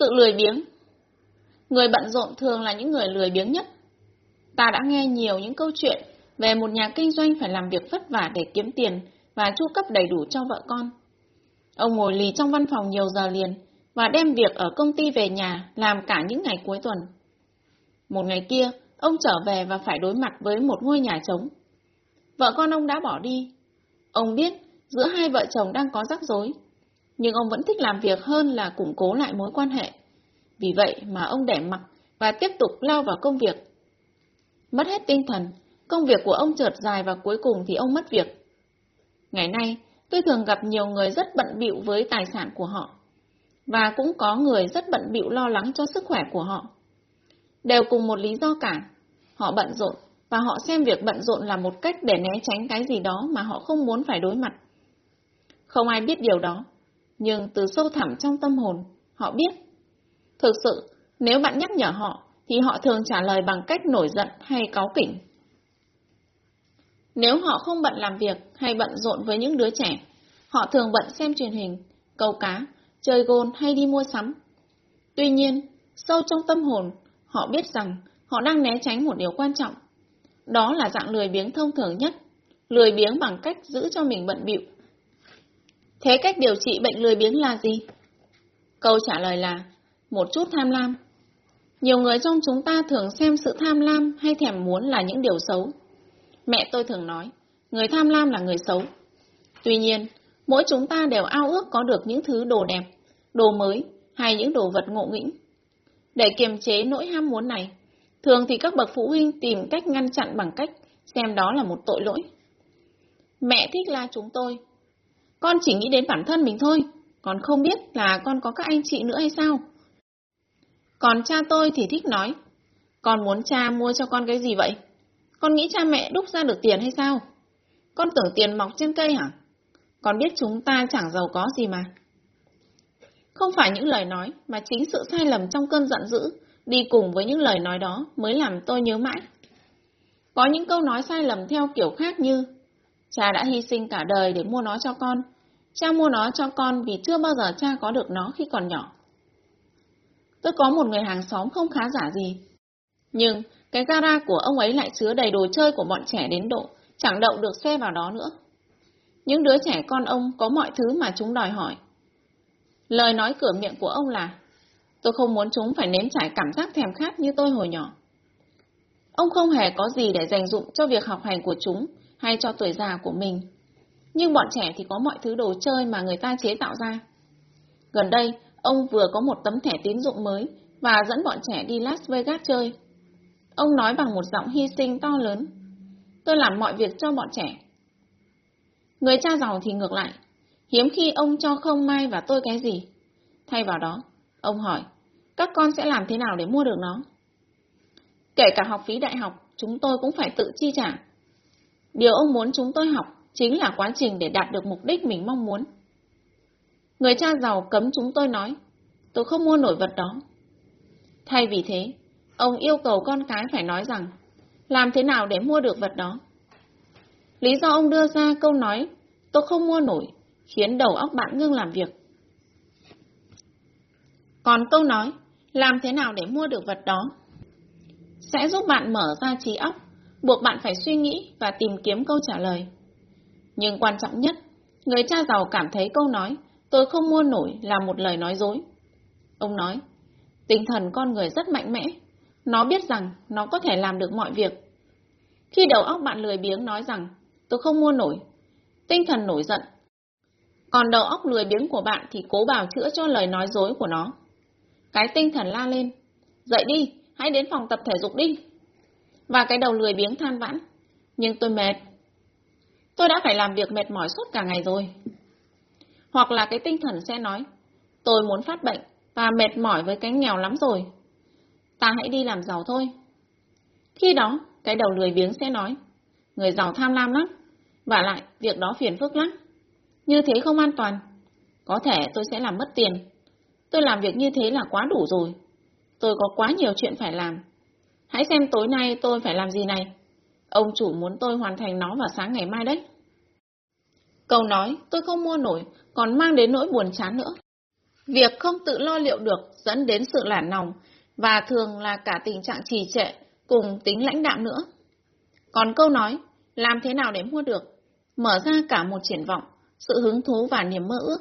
Tự lười biếng. Người bận rộn thường là những người lười biếng nhất. Ta đã nghe nhiều những câu chuyện về một nhà kinh doanh phải làm việc vất vả để kiếm tiền và chu cấp đầy đủ cho vợ con. Ông ngồi lì trong văn phòng nhiều giờ liền và đem việc ở công ty về nhà làm cả những ngày cuối tuần. Một ngày kia, ông trở về và phải đối mặt với một ngôi nhà trống. Vợ con ông đã bỏ đi. Ông biết giữa hai vợ chồng đang có rắc rối, nhưng ông vẫn thích làm việc hơn là củng cố lại mối quan hệ. Vì vậy mà ông để mặc và tiếp tục lao vào công việc. Mất hết tinh thần, công việc của ông chợt dài và cuối cùng thì ông mất việc. Ngày nay, tôi thường gặp nhiều người rất bận bịu với tài sản của họ, và cũng có người rất bận bịu lo lắng cho sức khỏe của họ. Đều cùng một lý do cả, họ bận rộn và họ xem việc bận rộn là một cách để né tránh cái gì đó mà họ không muốn phải đối mặt. Không ai biết điều đó, nhưng từ sâu thẳm trong tâm hồn, họ biết. Thực sự, nếu bạn nhắc nhở họ, thì họ thường trả lời bằng cách nổi giận hay cáu kỉnh. Nếu họ không bận làm việc hay bận rộn với những đứa trẻ, họ thường bận xem truyền hình, câu cá, chơi gôn hay đi mua sắm. Tuy nhiên, sâu trong tâm hồn, họ biết rằng họ đang né tránh một điều quan trọng. Đó là dạng lười biếng thông thường nhất, lười biếng bằng cách giữ cho mình bận bịu. Thế cách điều trị bệnh lười biếng là gì? Câu trả lời là một chút tham lam. Nhiều người trong chúng ta thường xem sự tham lam hay thèm muốn là những điều xấu. Mẹ tôi thường nói, người tham lam là người xấu. Tuy nhiên, mỗi chúng ta đều ao ước có được những thứ đồ đẹp, đồ mới hay những đồ vật ngộ nghĩnh. Để kiềm chế nỗi ham muốn này, thường thì các bậc phụ huynh tìm cách ngăn chặn bằng cách xem đó là một tội lỗi. Mẹ thích la chúng tôi. Con chỉ nghĩ đến bản thân mình thôi, còn không biết là con có các anh chị nữa hay sao. Còn cha tôi thì thích nói, con muốn cha mua cho con cái gì vậy? Con nghĩ cha mẹ đúc ra được tiền hay sao? Con tưởng tiền mọc trên cây hả? Con biết chúng ta chẳng giàu có gì mà. Không phải những lời nói, mà chính sự sai lầm trong cơn giận dữ, đi cùng với những lời nói đó mới làm tôi nhớ mãi. Có những câu nói sai lầm theo kiểu khác như Cha đã hy sinh cả đời để mua nó cho con. Cha mua nó cho con vì chưa bao giờ cha có được nó khi còn nhỏ. Tôi có một người hàng xóm không khá giả gì. Nhưng cái gara của ông ấy lại chứa đầy đồ chơi của bọn trẻ đến độ, chẳng đậu được xe vào đó nữa. Những đứa trẻ con ông có mọi thứ mà chúng đòi hỏi. Lời nói cửa miệng của ông là, tôi không muốn chúng phải nếm trải cảm giác thèm khát như tôi hồi nhỏ. Ông không hề có gì để dành dụng cho việc học hành của chúng hay cho tuổi già của mình. Nhưng bọn trẻ thì có mọi thứ đồ chơi mà người ta chế tạo ra. Gần đây, ông vừa có một tấm thẻ tín dụng mới và dẫn bọn trẻ đi Las Vegas chơi. Ông nói bằng một giọng hy sinh to lớn. Tôi làm mọi việc cho bọn trẻ. Người cha giàu thì ngược lại. Hiếm khi ông cho không Mai và tôi cái gì. Thay vào đó, ông hỏi, các con sẽ làm thế nào để mua được nó? Kể cả học phí đại học, chúng tôi cũng phải tự chi trả. Điều ông muốn chúng tôi học chính là quá trình để đạt được mục đích mình mong muốn. Người cha giàu cấm chúng tôi nói, tôi không mua nổi vật đó. Thay vì thế, Ông yêu cầu con cái phải nói rằng, làm thế nào để mua được vật đó? Lý do ông đưa ra câu nói, tôi không mua nổi, khiến đầu óc bạn ngưng làm việc. Còn câu nói, làm thế nào để mua được vật đó? Sẽ giúp bạn mở ra trí óc, buộc bạn phải suy nghĩ và tìm kiếm câu trả lời. Nhưng quan trọng nhất, người cha giàu cảm thấy câu nói, tôi không mua nổi là một lời nói dối. Ông nói, tinh thần con người rất mạnh mẽ, nó biết rằng nó có thể làm được mọi việc. Khi đầu óc bạn lười biếng nói rằng, tôi không mua nổi, tinh thần nổi giận. Còn đầu óc lười biếng của bạn thì cố bào chữa cho lời nói dối của nó. Cái tinh thần la lên, dậy đi, hãy đến phòng tập thể dục đi. Và cái đầu lười biếng than vãn, nhưng tôi mệt. Tôi đã phải làm việc mệt mỏi suốt cả ngày rồi. Hoặc là cái tinh thần sẽ nói, tôi muốn phát bệnh và mệt mỏi với cái nghèo lắm rồi ta hãy đi làm giàu thôi. Khi đó, cái đầu lười biếng sẽ nói, người giàu tham lam lắm, và lại việc đó phiền phức lắm. Như thế không an toàn. Có thể tôi sẽ làm mất tiền. Tôi làm việc như thế là quá đủ rồi. Tôi có quá nhiều chuyện phải làm. Hãy xem tối nay tôi phải làm gì này. Ông chủ muốn tôi hoàn thành nó vào sáng ngày mai đấy. Câu nói tôi không mua nổi còn mang đến nỗi buồn chán nữa. Việc không tự lo liệu được dẫn đến sự lản lòng và thường là cả tình trạng trì trệ cùng tính lãnh đạm nữa. Còn câu nói, làm thế nào để mua được, mở ra cả một triển vọng, sự hứng thú và niềm mơ ước.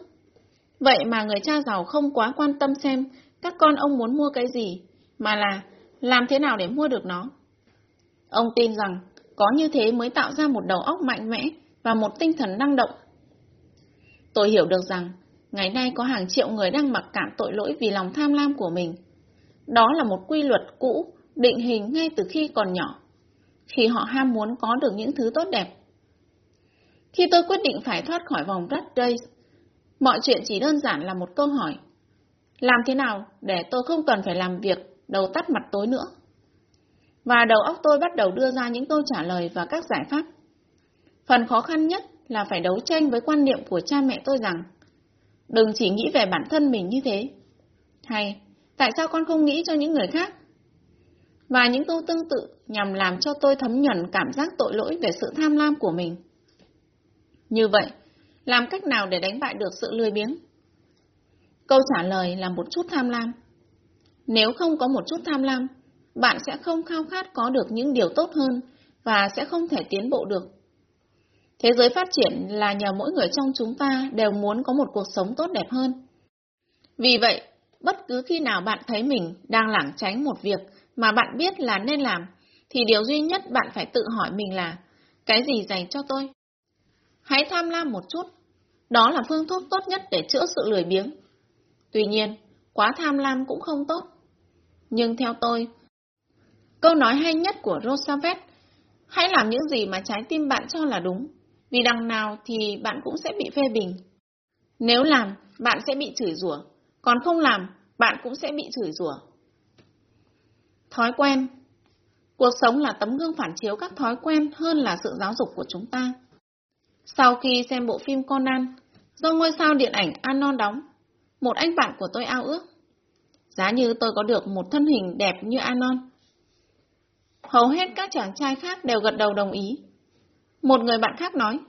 Vậy mà người cha giàu không quá quan tâm xem các con ông muốn mua cái gì, mà là làm thế nào để mua được nó. Ông tin rằng có như thế mới tạo ra một đầu óc mạnh mẽ và một tinh thần năng động. Tôi hiểu được rằng, ngày nay có hàng triệu người đang mặc cảm tội lỗi vì lòng tham lam của mình. Đó là một quy luật cũ, định hình ngay từ khi còn nhỏ, khi họ ham muốn có được những thứ tốt đẹp. Khi tôi quyết định phải thoát khỏi vòng rat race, mọi chuyện chỉ đơn giản là một câu hỏi. Làm thế nào để tôi không cần phải làm việc đầu tắt mặt tối nữa? Và đầu óc tôi bắt đầu đưa ra những câu trả lời và các giải pháp. Phần khó khăn nhất là phải đấu tranh với quan niệm của cha mẹ tôi rằng đừng chỉ nghĩ về bản thân mình như thế. Hay, tại sao con không nghĩ cho những người khác? Và những câu tương tự nhằm làm cho tôi thấm nhuần cảm giác tội lỗi về sự tham lam của mình. Như vậy, làm cách nào để đánh bại được sự lười biếng? Câu trả lời là một chút tham lam. Nếu không có một chút tham lam, bạn sẽ không khao khát có được những điều tốt hơn và sẽ không thể tiến bộ được. Thế giới phát triển là nhờ mỗi người trong chúng ta đều muốn có một cuộc sống tốt đẹp hơn. Vì vậy, bất cứ khi nào bạn thấy mình đang lảng tránh một việc mà bạn biết là nên làm, thì điều duy nhất bạn phải tự hỏi mình là, cái gì dành cho tôi? Hãy tham lam một chút, đó là phương thuốc tốt nhất để chữa sự lười biếng. Tuy nhiên, quá tham lam cũng không tốt. Nhưng theo tôi, câu nói hay nhất của Roosevelt, hãy làm những gì mà trái tim bạn cho là đúng, vì đằng nào thì bạn cũng sẽ bị phê bình. Nếu làm, bạn sẽ bị chửi rủa, còn không làm, bạn cũng sẽ bị chửi rủa. Thói quen Cuộc sống là tấm gương phản chiếu các thói quen hơn là sự giáo dục của chúng ta. Sau khi xem bộ phim Conan, do ngôi sao điện ảnh Anon đóng, một anh bạn của tôi ao ước. Giá như tôi có được một thân hình đẹp như Anon. Hầu hết các chàng trai khác đều gật đầu đồng ý. Một người bạn khác nói,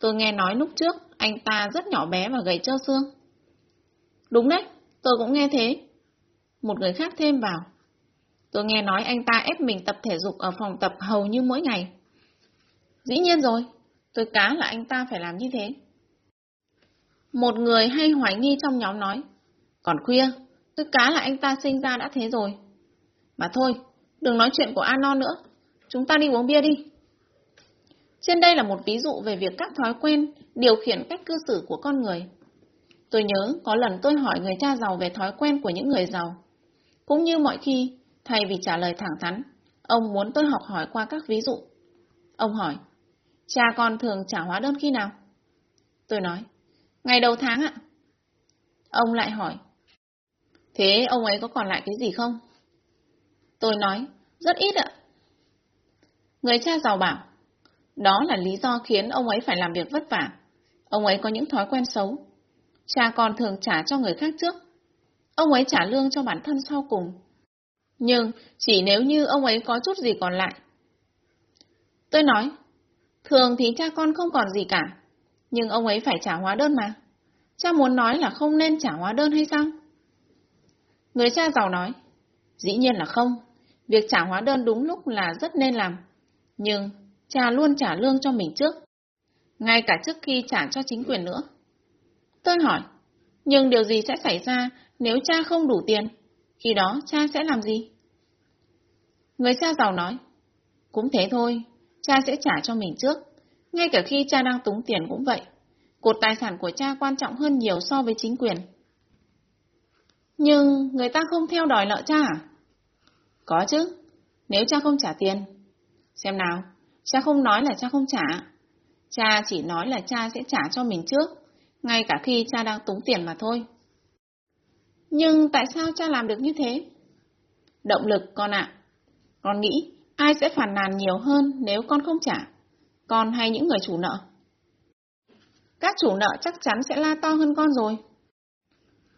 tôi nghe nói lúc trước anh ta rất nhỏ bé và gầy trơ xương. Đúng đấy, tôi cũng nghe thế. Một người khác thêm vào. Tôi nghe nói anh ta ép mình tập thể dục ở phòng tập hầu như mỗi ngày. Dĩ nhiên rồi, tôi cá là anh ta phải làm như thế. Một người hay hoài nghi trong nhóm nói, còn khuya, tôi cá là anh ta sinh ra đã thế rồi. Mà thôi, đừng nói chuyện của Anon nữa, chúng ta đi uống bia đi. Trên đây là một ví dụ về việc các thói quen điều khiển cách cư xử của con người. Tôi nhớ có lần tôi hỏi người cha giàu về thói quen của những người giàu. Cũng như mọi khi, thay vì trả lời thẳng thắn, ông muốn tôi học hỏi qua các ví dụ. Ông hỏi, cha con thường trả hóa đơn khi nào? Tôi nói, ngày đầu tháng ạ. Ông lại hỏi, thế ông ấy có còn lại cái gì không? Tôi nói, rất ít ạ. Người cha giàu bảo, đó là lý do khiến ông ấy phải làm việc vất vả. Ông ấy có những thói quen xấu. Cha con thường trả cho người khác trước. Ông ấy trả lương cho bản thân sau cùng. Nhưng chỉ nếu như ông ấy có chút gì còn lại. Tôi nói, thường thì cha con không còn gì cả, nhưng ông ấy phải trả hóa đơn mà. Cha muốn nói là không nên trả hóa đơn hay sao? Người cha giàu nói, dĩ nhiên là không. Việc trả hóa đơn đúng lúc là rất nên làm. Nhưng cha luôn trả lương cho mình trước. Ngay cả trước khi trả cho chính quyền nữa. Tôi hỏi, nhưng điều gì sẽ xảy ra nếu cha không đủ tiền? Khi đó cha sẽ làm gì? Người cha giàu nói, cũng thế thôi, cha sẽ trả cho mình trước. Ngay cả khi cha đang túng tiền cũng vậy. Cột tài sản của cha quan trọng hơn nhiều so với chính quyền. Nhưng người ta không theo đòi nợ cha à? Có chứ, nếu cha không trả tiền. Xem nào, cha không nói là cha không trả. Cha chỉ nói là cha sẽ trả cho mình trước, ngay cả khi cha đang túng tiền mà thôi. Nhưng tại sao cha làm được như thế? Động lực con ạ. Con nghĩ ai sẽ phản nàn nhiều hơn nếu con không trả? Con hay những người chủ nợ? Các chủ nợ chắc chắn sẽ la to hơn con rồi.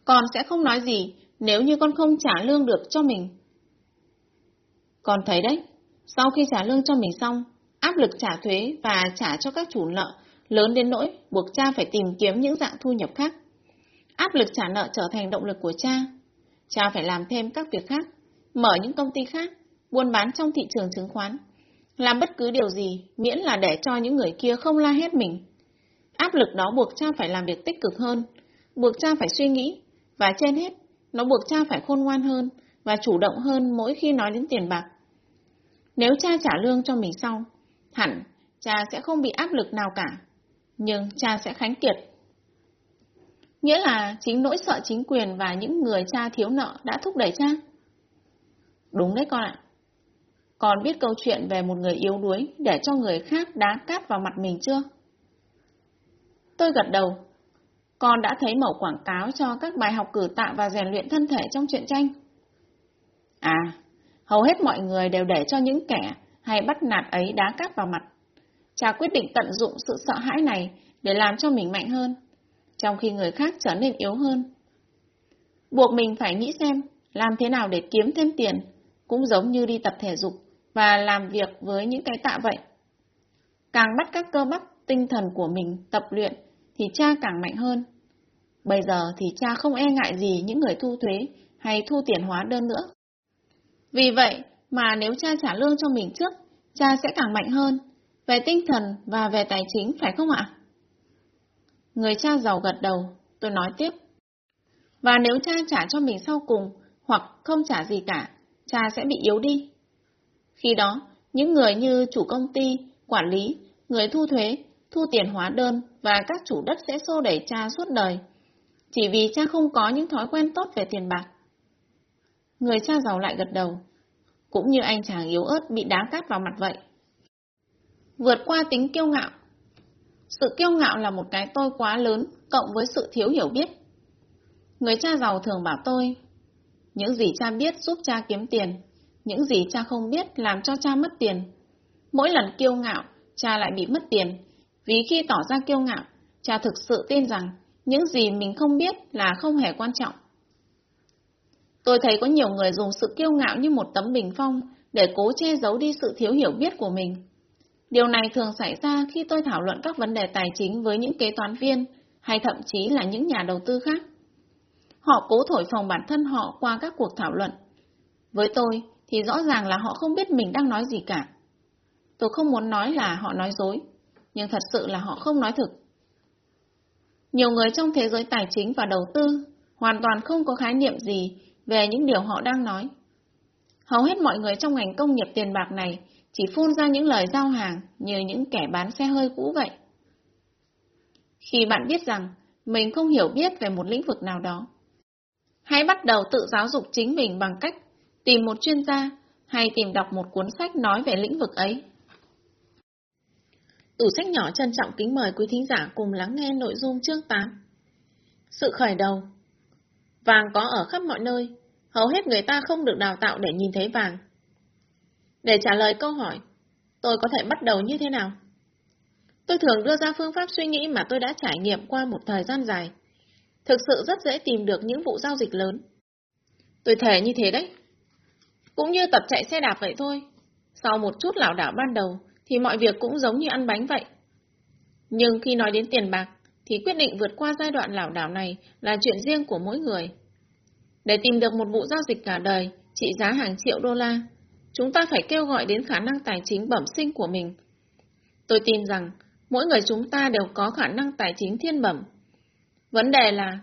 Con sẽ không nói gì nếu như con không trả lương được cho mình. Con thấy đấy, sau khi trả lương cho mình xong, áp lực trả thuế và trả cho các chủ nợ lớn đến nỗi buộc cha phải tìm kiếm những dạng thu nhập khác. Áp lực trả nợ trở thành động lực của cha. Cha phải làm thêm các việc khác, mở những công ty khác, buôn bán trong thị trường chứng khoán. Làm bất cứ điều gì, miễn là để cho những người kia không la hét mình. Áp lực đó buộc cha phải làm việc tích cực hơn, buộc cha phải suy nghĩ, và trên hết, nó buộc cha phải khôn ngoan hơn và chủ động hơn mỗi khi nói đến tiền bạc. Nếu cha trả lương cho mình sau, hẳn cha sẽ không bị áp lực nào cả, nhưng cha sẽ khánh kiệt. Nghĩa là chính nỗi sợ chính quyền và những người cha thiếu nợ đã thúc đẩy cha. Đúng đấy con ạ. Con biết câu chuyện về một người yếu đuối để cho người khác đá cát vào mặt mình chưa? Tôi gật đầu. Con đã thấy mẫu quảng cáo cho các bài học cử tạ và rèn luyện thân thể trong truyện tranh. À, hầu hết mọi người đều để cho những kẻ hay bắt nạt ấy đá cát vào mặt. Cha quyết định tận dụng sự sợ hãi này để làm cho mình mạnh hơn, trong khi người khác trở nên yếu hơn. Buộc mình phải nghĩ xem làm thế nào để kiếm thêm tiền, cũng giống như đi tập thể dục và làm việc với những cái tạ vậy. Càng bắt các cơ bắp tinh thần của mình tập luyện thì cha càng mạnh hơn. Bây giờ thì cha không e ngại gì những người thu thuế hay thu tiền hóa đơn nữa. Vì vậy mà nếu cha trả lương cho mình trước, cha sẽ càng mạnh hơn, về tinh thần và về tài chính phải không ạ? Người cha giàu gật đầu, tôi nói tiếp. Và nếu cha trả cho mình sau cùng, hoặc không trả gì cả, cha sẽ bị yếu đi. Khi đó, những người như chủ công ty, quản lý, người thu thuế, thu tiền hóa đơn và các chủ đất sẽ xô đẩy cha suốt đời, chỉ vì cha không có những thói quen tốt về tiền bạc. Người cha giàu lại gật đầu, cũng như anh chàng yếu ớt bị đá cát vào mặt vậy. Vượt qua tính kiêu ngạo Sự kiêu ngạo là một cái tôi quá lớn, cộng với sự thiếu hiểu biết. Người cha giàu thường bảo tôi, những gì cha biết giúp cha kiếm tiền, những gì cha không biết làm cho cha mất tiền. Mỗi lần kiêu ngạo, cha lại bị mất tiền, vì khi tỏ ra kiêu ngạo, cha thực sự tin rằng những gì mình không biết là không hề quan trọng. Tôi thấy có nhiều người dùng sự kiêu ngạo như một tấm bình phong để cố che giấu đi sự thiếu hiểu biết của mình. Điều này thường xảy ra khi tôi thảo luận các vấn đề tài chính với những kế toán viên hay thậm chí là những nhà đầu tư khác. Họ cố thổi phồng bản thân họ qua các cuộc thảo luận. Với tôi thì rõ ràng là họ không biết mình đang nói gì cả. Tôi không muốn nói là họ nói dối, nhưng thật sự là họ không nói thực. Nhiều người trong thế giới tài chính và đầu tư hoàn toàn không có khái niệm gì về những điều họ đang nói. Hầu hết mọi người trong ngành công nghiệp tiền bạc này chỉ phun ra những lời giao hàng như những kẻ bán xe hơi cũ vậy. Khi bạn biết rằng mình không hiểu biết về một lĩnh vực nào đó, hãy bắt đầu tự giáo dục chính mình bằng cách tìm một chuyên gia hay tìm đọc một cuốn sách nói về lĩnh vực ấy. Tủ sách nhỏ trân trọng kính mời quý thính giả cùng lắng nghe nội dung chương 8. Sự khởi đầu Vàng có ở khắp mọi nơi, hầu hết người ta không được đào tạo để nhìn thấy vàng. Để trả lời câu hỏi, tôi có thể bắt đầu như thế nào? Tôi thường đưa ra phương pháp suy nghĩ mà tôi đã trải nghiệm qua một thời gian dài. Thực sự rất dễ tìm được những vụ giao dịch lớn. Tôi thề như thế đấy. Cũng như tập chạy xe đạp vậy thôi. Sau một chút lảo đảo ban đầu, thì mọi việc cũng giống như ăn bánh vậy. Nhưng khi nói đến tiền bạc, thì quyết định vượt qua giai đoạn lảo đảo này là chuyện riêng của mỗi người. Để tìm được một vụ giao dịch cả đời, trị giá hàng triệu đô la, chúng ta phải kêu gọi đến khả năng tài chính bẩm sinh của mình. Tôi tin rằng mỗi người chúng ta đều có khả năng tài chính thiên bẩm. Vấn đề là,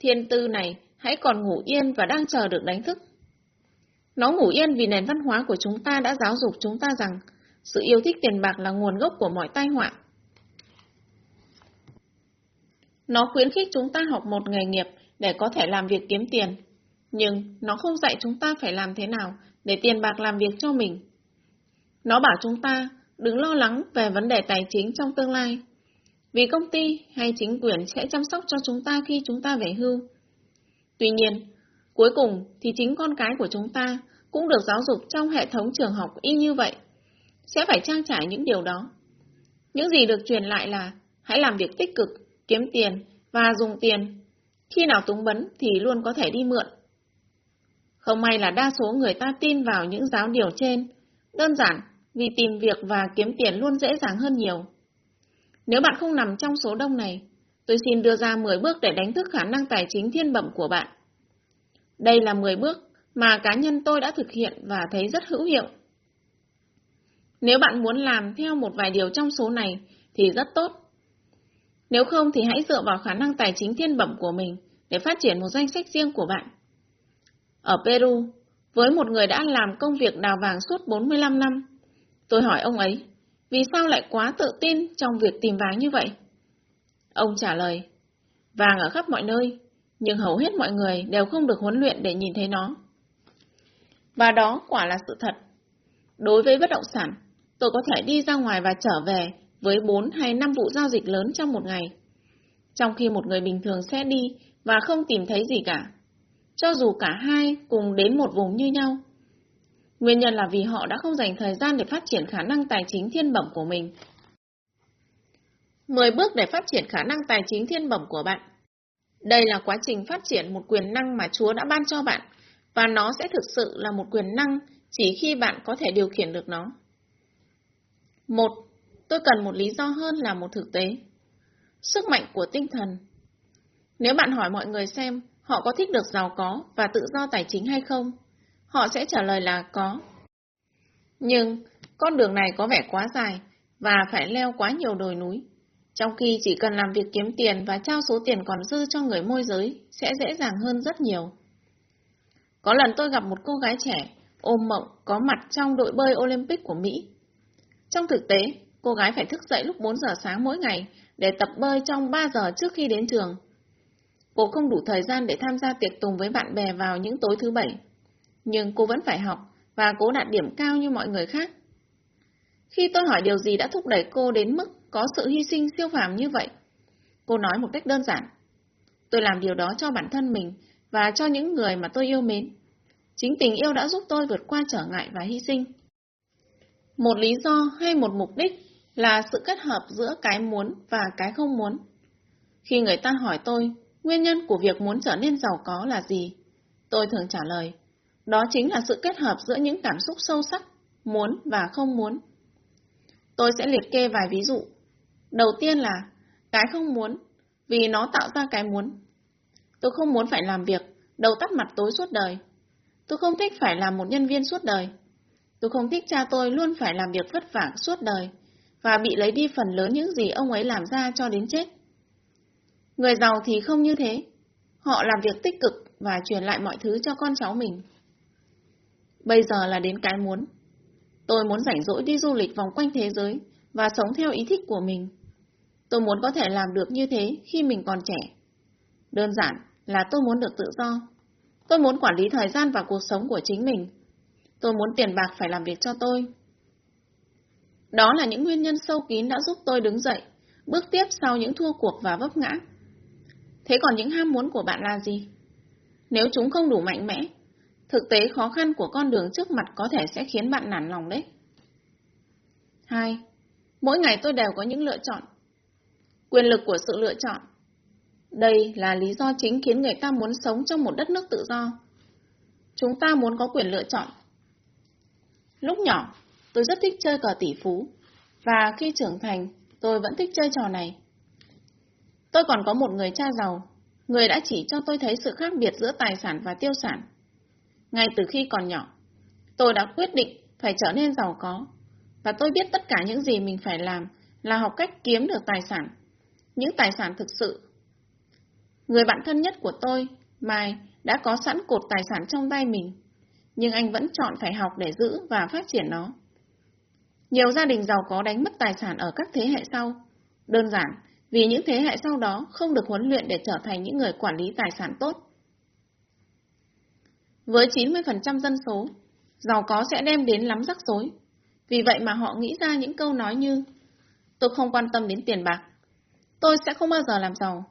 thiên tư này hãy còn ngủ yên và đang chờ được đánh thức. Nó ngủ yên vì nền văn hóa của chúng ta đã giáo dục chúng ta rằng sự yêu thích tiền bạc là nguồn gốc của mọi tai họa. Nó khuyến khích chúng ta học một nghề nghiệp để có thể làm việc kiếm tiền, nhưng nó không dạy chúng ta phải làm thế nào để tiền bạc làm việc cho mình. Nó bảo chúng ta đừng lo lắng về vấn đề tài chính trong tương lai, vì công ty hay chính quyền sẽ chăm sóc cho chúng ta khi chúng ta về hưu. Tuy nhiên, cuối cùng thì chính con cái của chúng ta cũng được giáo dục trong hệ thống trường học y như vậy, sẽ phải trang trải những điều đó. Những gì được truyền lại là hãy làm việc tích cực, kiếm tiền và dùng tiền. Khi nào túng bấn thì luôn có thể đi mượn. Không may là đa số người ta tin vào những giáo điều trên, đơn giản vì tìm việc và kiếm tiền luôn dễ dàng hơn nhiều. Nếu bạn không nằm trong số đông này, tôi xin đưa ra 10 bước để đánh thức khả năng tài chính thiên bẩm của bạn. Đây là 10 bước mà cá nhân tôi đã thực hiện và thấy rất hữu hiệu. Nếu bạn muốn làm theo một vài điều trong số này thì rất tốt. Nếu không thì hãy dựa vào khả năng tài chính thiên bẩm của mình để phát triển một danh sách riêng của bạn. Ở Peru, với một người đã làm công việc đào vàng suốt 45 năm, tôi hỏi ông ấy, vì sao lại quá tự tin trong việc tìm vàng như vậy? Ông trả lời, vàng ở khắp mọi nơi, nhưng hầu hết mọi người đều không được huấn luyện để nhìn thấy nó. Và đó quả là sự thật. Đối với bất động sản, tôi có thể đi ra ngoài và trở về với 4 hay 5 vụ giao dịch lớn trong một ngày. Trong khi một người bình thường sẽ đi và không tìm thấy gì cả. Cho dù cả hai cùng đến một vùng như nhau. Nguyên nhân là vì họ đã không dành thời gian để phát triển khả năng tài chính thiên bẩm của mình. 10 bước để phát triển khả năng tài chính thiên bẩm của bạn. Đây là quá trình phát triển một quyền năng mà Chúa đã ban cho bạn, và nó sẽ thực sự là một quyền năng chỉ khi bạn có thể điều khiển được nó. Một, tôi cần một lý do hơn là một thực tế. Sức mạnh của tinh thần. Nếu bạn hỏi mọi người xem họ có thích được giàu có và tự do tài chính hay không, họ sẽ trả lời là có. Nhưng, con đường này có vẻ quá dài và phải leo quá nhiều đồi núi. Trong khi chỉ cần làm việc kiếm tiền và trao số tiền còn dư cho người môi giới sẽ dễ dàng hơn rất nhiều. Có lần tôi gặp một cô gái trẻ, ôm mộng, có mặt trong đội bơi Olympic của Mỹ. Trong thực tế, cô gái phải thức dậy lúc 4 giờ sáng mỗi ngày để tập bơi trong 3 giờ trước khi đến trường. Cô không đủ thời gian để tham gia tiệc tùng với bạn bè vào những tối thứ bảy. Nhưng cô vẫn phải học và cố đạt điểm cao như mọi người khác. Khi tôi hỏi điều gì đã thúc đẩy cô đến mức có sự hy sinh siêu phàm như vậy, cô nói một cách đơn giản. Tôi làm điều đó cho bản thân mình và cho những người mà tôi yêu mến. Chính tình yêu đã giúp tôi vượt qua trở ngại và hy sinh. Một lý do hay một mục đích là sự kết hợp giữa cái muốn và cái không muốn. Khi người ta hỏi tôi, nguyên nhân của việc muốn trở nên giàu có là gì? Tôi thường trả lời, đó chính là sự kết hợp giữa những cảm xúc sâu sắc, muốn và không muốn. Tôi sẽ liệt kê vài ví dụ. Đầu tiên là cái không muốn, vì nó tạo ra cái muốn. Tôi không muốn phải làm việc, đầu tắt mặt tối suốt đời. Tôi không thích phải làm một nhân viên suốt đời. Tôi không thích cha tôi luôn phải làm việc vất vả suốt đời và bị lấy đi phần lớn những gì ông ấy làm ra cho đến chết. Người giàu thì không như thế. Họ làm việc tích cực và truyền lại mọi thứ cho con cháu mình. Bây giờ là đến cái muốn. Tôi muốn rảnh rỗi đi du lịch vòng quanh thế giới và sống theo ý thích của mình. Tôi muốn có thể làm được như thế khi mình còn trẻ. Đơn giản là tôi muốn được tự do. Tôi muốn quản lý thời gian và cuộc sống của chính mình. Tôi muốn tiền bạc phải làm việc cho tôi. Đó là những nguyên nhân sâu kín đã giúp tôi đứng dậy, bước tiếp sau những thua cuộc và vấp ngã. Thế còn những ham muốn của bạn là gì? Nếu chúng không đủ mạnh mẽ, thực tế khó khăn của con đường trước mặt có thể sẽ khiến bạn nản lòng đấy. 2. Mỗi ngày tôi đều có những lựa chọn. Quyền lực của sự lựa chọn. Đây là lý do chính khiến người ta muốn sống trong một đất nước tự do. Chúng ta muốn có quyền lựa chọn. Lúc nhỏ, tôi rất thích chơi cờ tỷ phú, và khi trưởng thành, tôi vẫn thích chơi trò này. Tôi còn có một người cha giàu, người đã chỉ cho tôi thấy sự khác biệt giữa tài sản và tiêu sản. Ngay từ khi còn nhỏ, tôi đã quyết định phải trở nên giàu có, và tôi biết tất cả những gì mình phải làm là học cách kiếm được tài sản, những tài sản thực sự. Người bạn thân nhất của tôi, Mai, đã có sẵn cột tài sản trong tay mình, nhưng anh vẫn chọn phải học để giữ và phát triển nó. Nhiều gia đình giàu có đánh mất tài sản ở các thế hệ sau. Đơn giản, vì những thế hệ sau đó không được huấn luyện để trở thành những người quản lý tài sản tốt. Với 90% dân số, giàu có sẽ đem đến lắm rắc rối. Vì vậy mà họ nghĩ ra những câu nói như Tôi không quan tâm đến tiền bạc. Tôi sẽ không bao giờ làm giàu.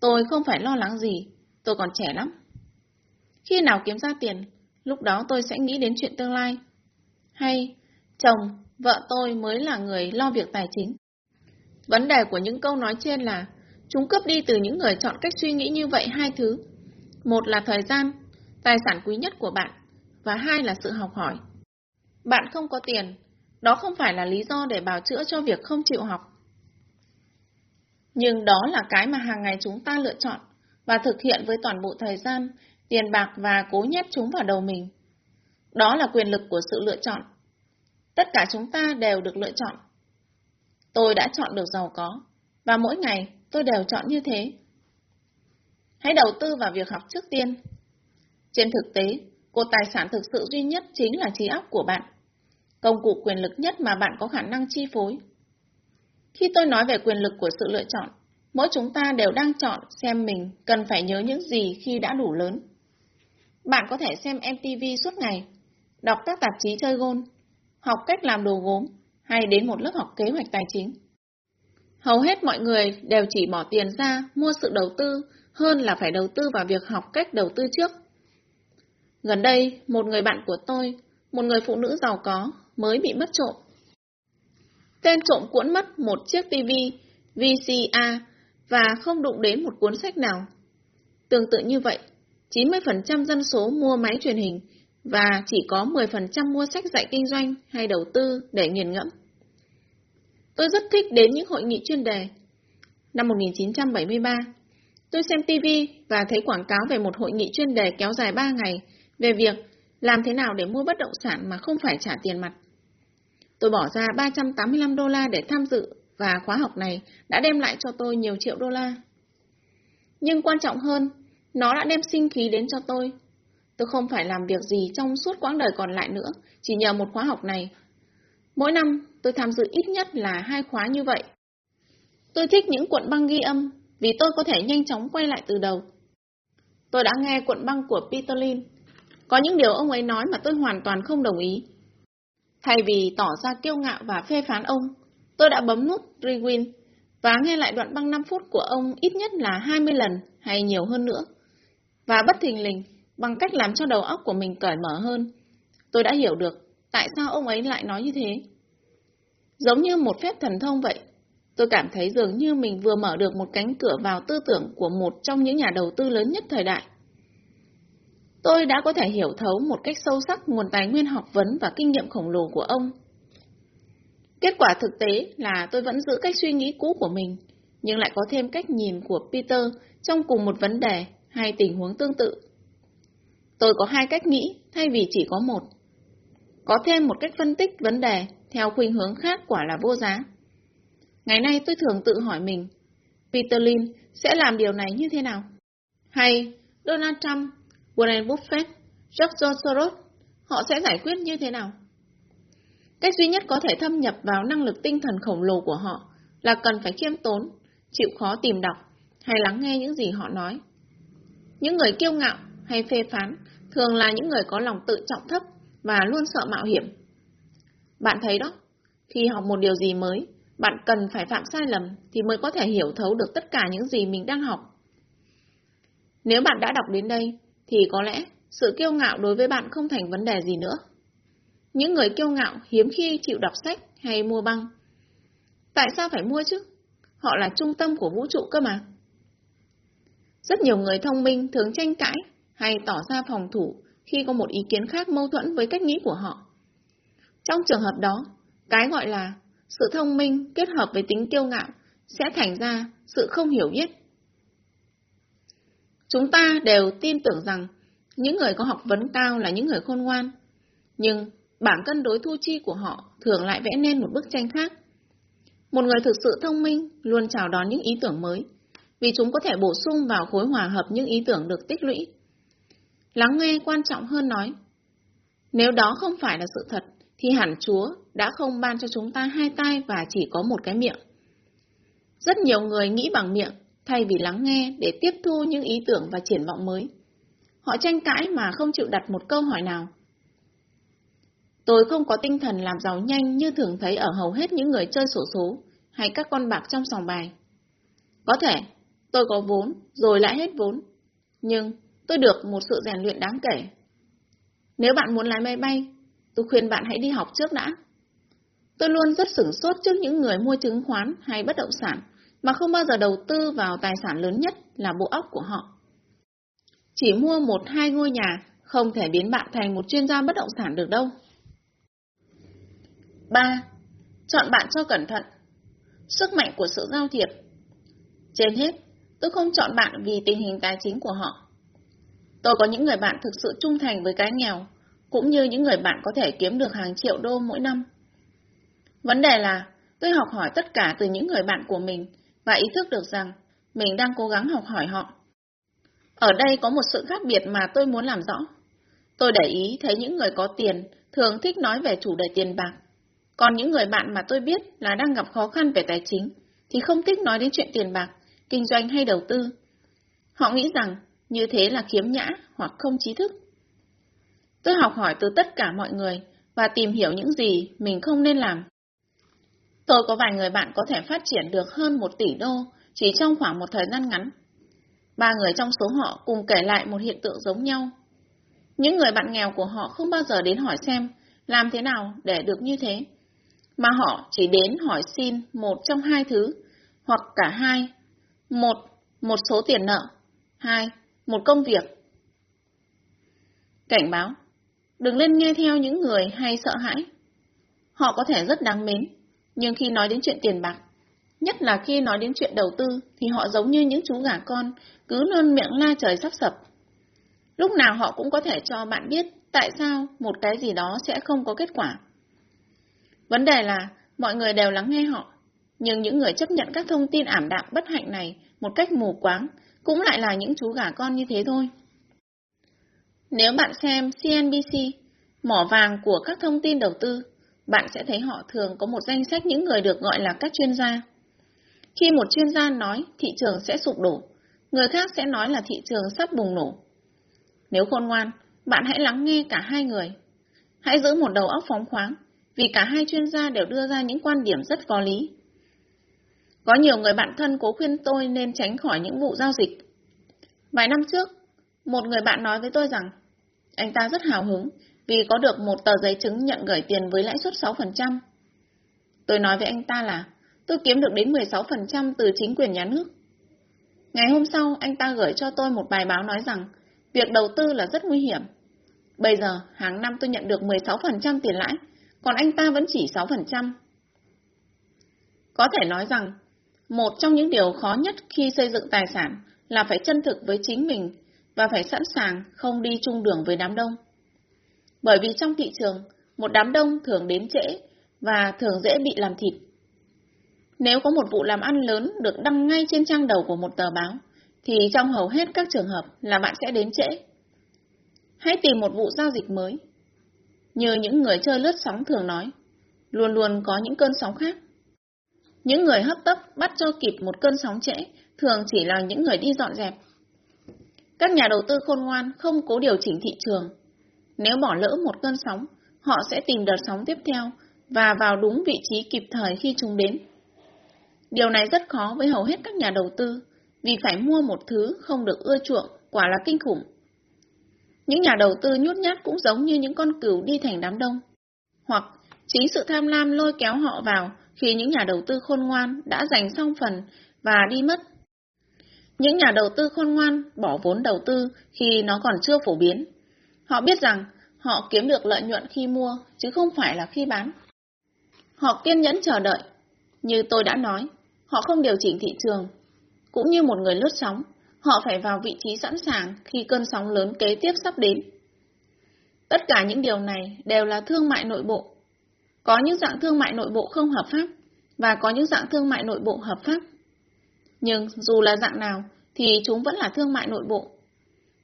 Tôi không phải lo lắng gì, tôi còn trẻ lắm. Khi nào kiếm ra tiền, lúc đó tôi sẽ nghĩ đến chuyện tương lai. Hay, chồng, vợ tôi mới là người lo việc tài chính. Vấn đề của những câu nói trên là chúng cướp đi từ những người chọn cách suy nghĩ như vậy hai thứ. Một là thời gian, tài sản quý nhất của bạn, và hai là sự học hỏi. Bạn không có tiền, đó không phải là lý do để bào chữa cho việc không chịu học. Nhưng đó là cái mà hàng ngày chúng ta lựa chọn và thực hiện với toàn bộ thời gian, tiền bạc và cố nhét chúng vào đầu mình. Đó là quyền lực của sự lựa chọn. Tất cả chúng ta đều được lựa chọn. Tôi đã chọn được giàu có, và mỗi ngày tôi đều chọn như thế. Hãy đầu tư vào việc học trước tiên. Trên thực tế, cột tài sản thực sự duy nhất chính là trí óc của bạn, công cụ quyền lực nhất mà bạn có khả năng chi phối. Khi tôi nói về quyền lực của sự lựa chọn, mỗi chúng ta đều đang chọn xem mình cần phải nhớ những gì khi đã đủ lớn. Bạn có thể xem MTV suốt ngày, đọc các tạp chí chơi gôn, học cách làm đồ gốm hay đến một lớp học kế hoạch tài chính. Hầu hết mọi người đều chỉ bỏ tiền ra mua sự đầu tư hơn là phải đầu tư vào việc học cách đầu tư trước. Gần đây, một người bạn của tôi, một người phụ nữ giàu có, mới bị mất trộm. Tên trộm cuốn mất một chiếc TV VCA và không đụng đến một cuốn sách nào. Tương tự như vậy, 90% dân số mua máy truyền hình và chỉ có 10% mua sách dạy kinh doanh hay đầu tư để nghiền ngẫm. Tôi rất thích đến những hội nghị chuyên đề. Năm 1973, tôi xem TV và thấy quảng cáo về một hội nghị chuyên đề kéo dài 3 ngày về việc làm thế nào để mua bất động sản mà không phải trả tiền mặt. Tôi bỏ ra 385 đô la để tham dự và khóa học này đã đem lại cho tôi nhiều triệu đô la. Nhưng quan trọng hơn, nó đã đem sinh khí đến cho tôi. Tôi không phải làm việc gì trong suốt quãng đời còn lại nữa, chỉ nhờ một khóa học này. Mỗi năm, tôi tham dự ít nhất là hai khóa như vậy. Tôi thích những cuộn băng ghi âm, vì tôi có thể nhanh chóng quay lại từ đầu. Tôi đã nghe cuộn băng của Peter Lin. Có những điều ông ấy nói mà tôi hoàn toàn không đồng ý. Thay vì tỏ ra kiêu ngạo và phê phán ông, tôi đã bấm nút Rewind và nghe lại đoạn băng 5 phút của ông ít nhất là 20 lần hay nhiều hơn nữa. Và bất thình lình, bằng cách làm cho đầu óc của mình cởi mở hơn, tôi đã hiểu được tại sao ông ấy lại nói như thế. Giống như một phép thần thông vậy, tôi cảm thấy dường như mình vừa mở được một cánh cửa vào tư tưởng của một trong những nhà đầu tư lớn nhất thời đại. Tôi đã có thể hiểu thấu một cách sâu sắc nguồn tài nguyên học vấn và kinh nghiệm khổng lồ của ông. Kết quả thực tế là tôi vẫn giữ cách suy nghĩ cũ của mình, nhưng lại có thêm cách nhìn của Peter trong cùng một vấn đề hay tình huống tương tự. Tôi có hai cách nghĩ thay vì chỉ có một. Có thêm một cách phân tích vấn đề theo khuynh hướng khác quả là vô giá. Ngày nay tôi thường tự hỏi mình, Peter Lin sẽ làm điều này như thế nào? Hay Donald Trump, Warren Buffett, George Soros, họ sẽ giải quyết như thế nào? Cách duy nhất có thể thâm nhập vào năng lực tinh thần khổng lồ của họ là cần phải khiêm tốn, chịu khó tìm đọc hay lắng nghe những gì họ nói. Những người kiêu ngạo hay phê phán thường là những người có lòng tự trọng thấp và luôn sợ mạo hiểm. Bạn thấy đó, khi học một điều gì mới, bạn cần phải phạm sai lầm thì mới có thể hiểu thấu được tất cả những gì mình đang học. Nếu bạn đã đọc đến đây, thì có lẽ sự kiêu ngạo đối với bạn không thành vấn đề gì nữa. Những người kiêu ngạo hiếm khi chịu đọc sách hay mua băng. Tại sao phải mua chứ? Họ là trung tâm của vũ trụ cơ mà. Rất nhiều người thông minh thường tranh cãi hay tỏ ra phòng thủ khi có một ý kiến khác mâu thuẫn với cách nghĩ của họ. Trong trường hợp đó, cái gọi là sự thông minh kết hợp với tính kiêu ngạo sẽ thành ra sự không hiểu biết. Chúng ta đều tin tưởng rằng những người có học vấn cao là những người khôn ngoan, nhưng bảng cân đối thu chi của họ thường lại vẽ nên một bức tranh khác. Một người thực sự thông minh luôn chào đón những ý tưởng mới, vì chúng có thể bổ sung vào khối hòa hợp những ý tưởng được tích lũy. Lắng nghe quan trọng hơn nói. Nếu đó không phải là sự thật, thì hẳn Chúa đã không ban cho chúng ta hai tay và chỉ có một cái miệng. Rất nhiều người nghĩ bằng miệng, thay vì lắng nghe để tiếp thu những ý tưởng và triển vọng mới. Họ tranh cãi mà không chịu đặt một câu hỏi nào. Tôi không có tinh thần làm giàu nhanh như thường thấy ở hầu hết những người chơi sổ số hay các con bạc trong sòng bài. Có thể, tôi có vốn rồi lại hết vốn, nhưng tôi được một sự rèn luyện đáng kể. Nếu bạn muốn lái máy bay, tôi khuyên bạn hãy đi học trước đã. Tôi luôn rất sửng sốt trước những người mua chứng khoán hay bất động sản mà không bao giờ đầu tư vào tài sản lớn nhất là bộ óc của họ. Chỉ mua một hai ngôi nhà không thể biến bạn thành một chuyên gia bất động sản được đâu. 3. Chọn bạn cho cẩn thận. Sức mạnh của sự giao thiệp. Trên hết, tôi không chọn bạn vì tình hình tài chính của họ. Tôi có những người bạn thực sự trung thành với cái nghèo, cũng như những người bạn có thể kiếm được hàng triệu đô mỗi năm. Vấn đề là, tôi học hỏi tất cả từ những người bạn của mình và ý thức được rằng mình đang cố gắng học hỏi họ. Ở đây có một sự khác biệt mà tôi muốn làm rõ. Tôi để ý thấy những người có tiền thường thích nói về chủ đề tiền bạc. Còn những người bạn mà tôi biết là đang gặp khó khăn về tài chính thì không thích nói đến chuyện tiền bạc, kinh doanh hay đầu tư. Họ nghĩ rằng như thế là khiếm nhã hoặc không trí thức. Tôi học hỏi từ tất cả mọi người và tìm hiểu những gì mình không nên làm. Tôi có vài người bạn có thể phát triển được hơn một tỷ đô chỉ trong khoảng một thời gian ngắn. Ba người trong số họ cùng kể lại một hiện tượng giống nhau. Những người bạn nghèo của họ không bao giờ đến hỏi xem làm thế nào để được như thế, mà họ chỉ đến hỏi xin một trong hai thứ, hoặc cả hai. Một, một số tiền nợ. Hai, một công việc. Cảnh báo, đừng lên nghe theo những người hay sợ hãi. Họ có thể rất đáng mến, nhưng khi nói đến chuyện tiền bạc, nhất là khi nói đến chuyện đầu tư, thì họ giống như những chú gà con, cứ luôn miệng la trời sắp sập. Lúc nào họ cũng có thể cho bạn biết tại sao một cái gì đó sẽ không có kết quả. Vấn đề là mọi người đều lắng nghe họ, nhưng những người chấp nhận các thông tin ảm đạm bất hạnh này một cách mù quáng cũng lại là những chú gà con như thế thôi. Nếu bạn xem CNBC, mỏ vàng của các thông tin đầu tư, bạn sẽ thấy họ thường có một danh sách những người được gọi là các chuyên gia. Khi một chuyên gia nói thị trường sẽ sụp đổ, người khác sẽ nói là thị trường sắp bùng nổ. Nếu khôn ngoan, bạn hãy lắng nghe cả hai người. Hãy giữ một đầu óc phóng khoáng, vì cả hai chuyên gia đều đưa ra những quan điểm rất có lý. Có nhiều người bạn thân cố khuyên tôi nên tránh khỏi những vụ giao dịch. Vài năm trước, một người bạn nói với tôi rằng anh ta rất hào hứng vì có được một tờ giấy chứng nhận gửi tiền với lãi suất 6%. Tôi nói với anh ta là tôi kiếm được đến 16% từ chính quyền nhà nước. Ngày hôm sau, anh ta gửi cho tôi một bài báo nói rằng việc đầu tư là rất nguy hiểm. Bây giờ, hàng năm tôi nhận được 16% tiền lãi, còn anh ta vẫn chỉ 6%. Có thể nói rằng, một trong những điều khó nhất khi xây dựng tài sản là phải chân thực với chính mình và phải sẵn sàng không đi chung đường với đám đông. Bởi vì trong thị trường, một đám đông thường đến trễ và thường dễ bị làm thịt. Nếu có một vụ làm ăn lớn được đăng ngay trên trang đầu của một tờ báo, thì trong hầu hết các trường hợp là bạn sẽ đến trễ. Hãy tìm một vụ giao dịch mới. Như những người chơi lướt sóng thường nói, luôn luôn có những cơn sóng khác. Những người hấp tấp bắt cho kịp một cơn sóng trễ thường chỉ là những người đi dọn dẹp. Các nhà đầu tư khôn ngoan không cố điều chỉnh thị trường. Nếu bỏ lỡ một cơn sóng, họ sẽ tìm đợt sóng tiếp theo và vào đúng vị trí kịp thời khi chúng đến. Điều này rất khó với hầu hết các nhà đầu tư, vì phải mua một thứ không được ưa chuộng, quả là kinh khủng. Những nhà đầu tư nhút nhát cũng giống như những con cừu đi thành đám đông. Hoặc chính sự tham lam lôi kéo họ vào khi những nhà đầu tư khôn ngoan đã giành xong phần và đi mất. Những nhà đầu tư khôn ngoan bỏ vốn đầu tư khi nó còn chưa phổ biến. Họ biết rằng họ kiếm được lợi nhuận khi mua, chứ không phải là khi bán. Họ kiên nhẫn chờ đợi. Như tôi đã nói, họ không điều chỉnh thị trường. Cũng như một người lướt sóng, họ phải vào vị trí sẵn sàng khi cơn sóng lớn kế tiếp sắp đến. Tất cả những điều này đều là thương mại nội bộ. Có những dạng thương mại nội bộ không hợp pháp, và có những dạng thương mại nội bộ hợp pháp. Nhưng dù là dạng nào, thì chúng vẫn là thương mại nội bộ.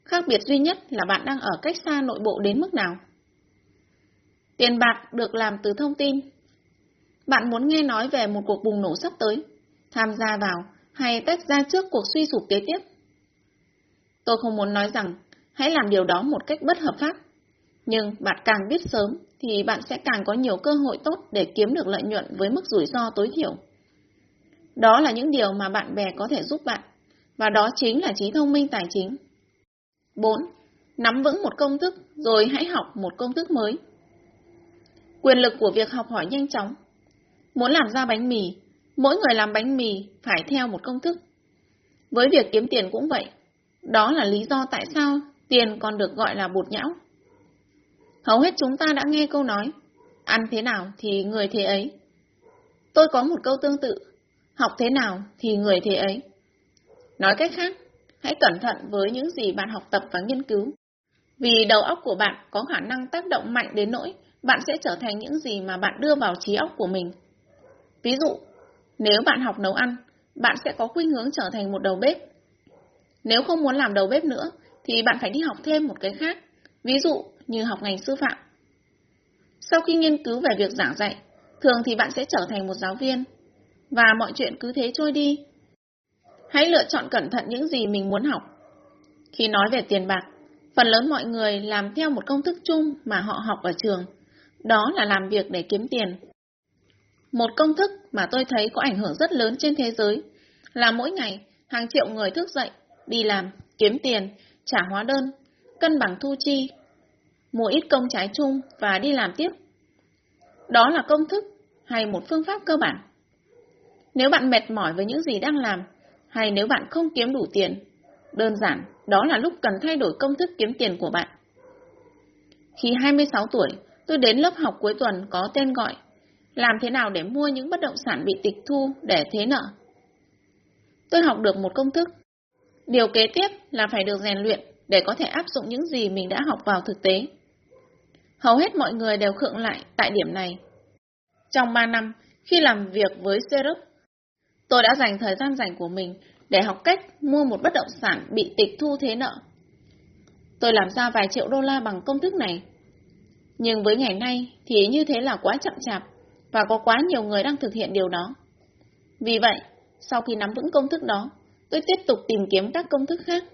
Khác biệt duy nhất là bạn đang ở cách xa nội bộ đến mức nào. Tiền bạc được làm từ thông tin. Bạn muốn nghe nói về một cuộc bùng nổ sắp tới, tham gia vào hay tách ra trước cuộc suy sụp kế tiếp. Tôi không muốn nói rằng hãy làm điều đó một cách bất hợp pháp, nhưng bạn càng biết sớm thì bạn sẽ càng có nhiều cơ hội tốt để kiếm được lợi nhuận với mức rủi ro tối thiểu. Đó là những điều mà bạn bè có thể giúp bạn, và đó chính là trí thông minh tài chính. 4. Nắm vững một công thức rồi hãy học một công thức mới. Quyền lực của việc học hỏi nhanh chóng. Muốn làm ra bánh mì, mỗi người làm bánh mì phải theo một công thức. Với việc kiếm tiền cũng vậy. Đó là lý do tại sao tiền còn được gọi là bột nhão. Hầu hết chúng ta đã nghe câu nói, ăn thế nào thì người thế ấy. Tôi có một câu tương tự, học thế nào thì người thế ấy. Nói cách khác, hãy cẩn thận với những gì bạn học tập và nghiên cứu. Vì đầu óc của bạn có khả năng tác động mạnh đến nỗi bạn sẽ trở thành những gì mà bạn đưa vào trí óc của mình. Ví dụ, nếu bạn học nấu ăn, bạn sẽ có khuynh hướng trở thành một đầu bếp. Nếu không muốn làm đầu bếp nữa, thì bạn phải đi học thêm một cái khác, ví dụ như học ngành sư phạm. Sau khi nghiên cứu về việc giảng dạy, thường thì bạn sẽ trở thành một giáo viên, và mọi chuyện cứ thế trôi đi. Hãy lựa chọn cẩn thận những gì mình muốn học. Khi nói về tiền bạc, phần lớn mọi người làm theo một công thức chung mà họ học ở trường, đó là làm việc để kiếm tiền. Một công thức mà tôi thấy có ảnh hưởng rất lớn trên thế giới là mỗi ngày hàng triệu người thức dậy, đi làm, kiếm tiền, trả hóa đơn, cân bằng thu chi, mua ít công trái chung và đi làm tiếp. Đó là công thức hay một phương pháp cơ bản. Nếu bạn mệt mỏi với những gì đang làm, hay nếu bạn không kiếm đủ tiền, đơn giản, đó là lúc cần thay đổi công thức kiếm tiền của bạn. Khi 26 tuổi, tôi đến lớp học cuối tuần có tên gọi Làm thế nào để mua những bất động sản bị tịch thu để thế nợ. Tôi học được một công thức. Điều kế tiếp là phải được rèn luyện để có thể áp dụng những gì mình đã học vào thực tế. Hầu hết mọi người đều khựng lại tại điểm này. Trong 3 năm, khi làm việc với Serup, tôi đã dành thời gian rảnh của mình để học cách mua một bất động sản bị tịch thu thế nợ. Tôi làm ra vài triệu đô la bằng công thức này. Nhưng với ngày nay thì như thế là quá chậm chạp và có quá nhiều người đang thực hiện điều đó. Vì vậy, sau khi nắm vững công thức đó, tôi tiếp tục tìm kiếm các công thức khác.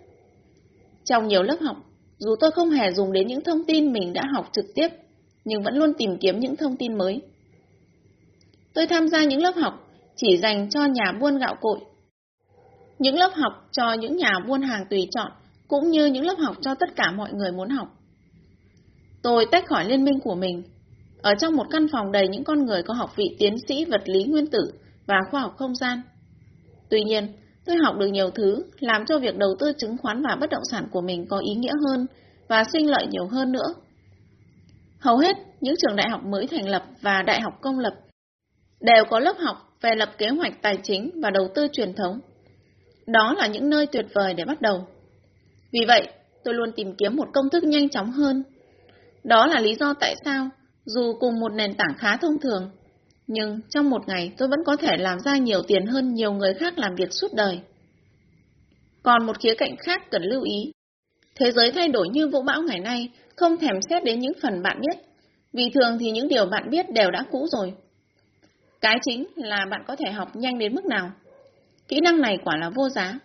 Trong nhiều lớp học, dù tôi không hề dùng đến những thông tin mình đã học trực tiếp, nhưng vẫn luôn tìm kiếm những thông tin mới. Tôi tham gia những lớp học chỉ dành cho nhà buôn gạo cội. Những lớp học cho những nhà buôn hàng tùy chọn, cũng như những lớp học cho tất cả mọi người muốn học. Tôi tách khỏi liên minh của mình, ở trong một căn phòng đầy những con người có học vị tiến sĩ vật lý nguyên tử và khoa học không gian. Tuy nhiên, tôi học được nhiều thứ, làm cho việc đầu tư chứng khoán và bất động sản của mình có ý nghĩa hơn và sinh lợi nhiều hơn nữa. Hầu hết những trường đại học mới thành lập và đại học công lập đều có lớp học về lập kế hoạch tài chính và đầu tư truyền thống. Đó là những nơi tuyệt vời để bắt đầu. Vì vậy, tôi luôn tìm kiếm một công thức nhanh chóng hơn. Đó là lý do tại sao, dù cùng một nền tảng khá thông thường, nhưng trong một ngày tôi vẫn có thể làm ra nhiều tiền hơn nhiều người khác làm việc suốt đời. Còn một khía cạnh khác cần lưu ý. Thế giới thay đổi như vũ bão ngày nay, không thèm xét đến những phần bạn biết, vì thường thì những điều bạn biết đều đã cũ rồi. Cái chính là bạn có thể học nhanh đến mức nào. Kỹ năng này quả là vô giá.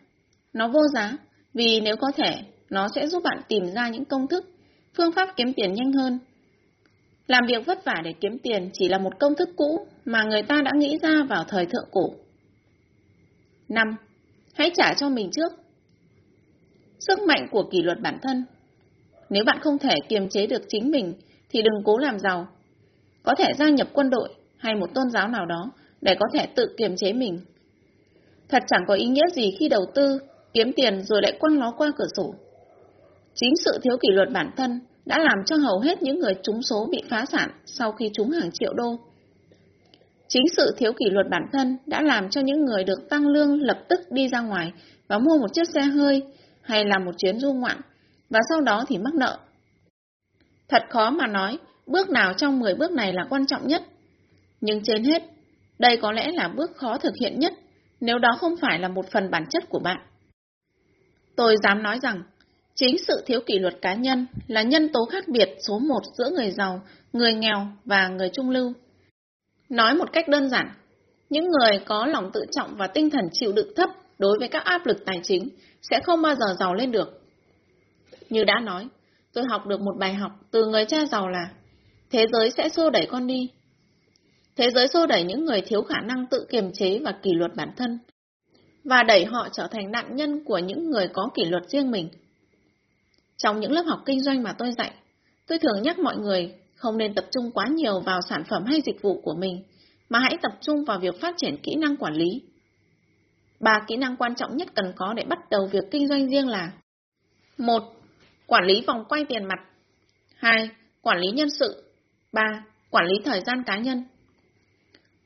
Nó vô giá vì nếu có thể, nó sẽ giúp bạn tìm ra những công thức, phương pháp kiếm tiền nhanh hơn. Làm việc vất vả để kiếm tiền chỉ là một công thức cũ mà người ta đã nghĩ ra vào thời thượng cổ. 5. Hãy trả cho mình trước. Sức mạnh của kỷ luật bản thân. Nếu bạn không thể kiềm chế được chính mình, thì đừng cố làm giàu. Có thể gia nhập quân đội hay một tôn giáo nào đó để có thể tự kiềm chế mình. Thật chẳng có ý nghĩa gì khi đầu tư, kiếm tiền rồi lại quăng nó qua cửa sổ. Chính sự thiếu kỷ luật bản thân đã làm cho hầu hết những người trúng số bị phá sản sau khi trúng hàng triệu đô. Chính sự thiếu kỷ luật bản thân đã làm cho những người được tăng lương lập tức đi ra ngoài và mua một chiếc xe hơi hay làm một chuyến du ngoạn, và sau đó thì mắc nợ. Thật khó mà nói, bước nào trong 10 bước này là quan trọng nhất. Nhưng trên hết, đây có lẽ là bước khó thực hiện nhất, nếu đó không phải là một phần bản chất của bạn. Tôi dám nói rằng, chính sự thiếu kỷ luật cá nhân là nhân tố khác biệt số một giữa người giàu, người nghèo và người trung lưu. Nói một cách đơn giản, những người có lòng tự trọng và tinh thần chịu đựng thấp đối với các áp lực tài chính sẽ không bao giờ giàu lên được. Như đã nói, tôi học được một bài học từ người cha giàu là thế giới sẽ xô đẩy con đi. Thế giới xô đẩy những người thiếu khả năng tự kiềm chế và kỷ luật bản thân, và đẩy họ trở thành nạn nhân của những người có kỷ luật riêng mình. Trong những lớp học kinh doanh mà tôi dạy, tôi thường nhắc mọi người không nên tập trung quá nhiều vào sản phẩm hay dịch vụ của mình, mà hãy tập trung vào việc phát triển kỹ năng quản lý. Ba kỹ năng quan trọng nhất cần có để bắt đầu việc kinh doanh riêng là một Quản lý vòng quay tiền mặt 2. Quản lý nhân sự 3. Quản lý thời gian cá nhân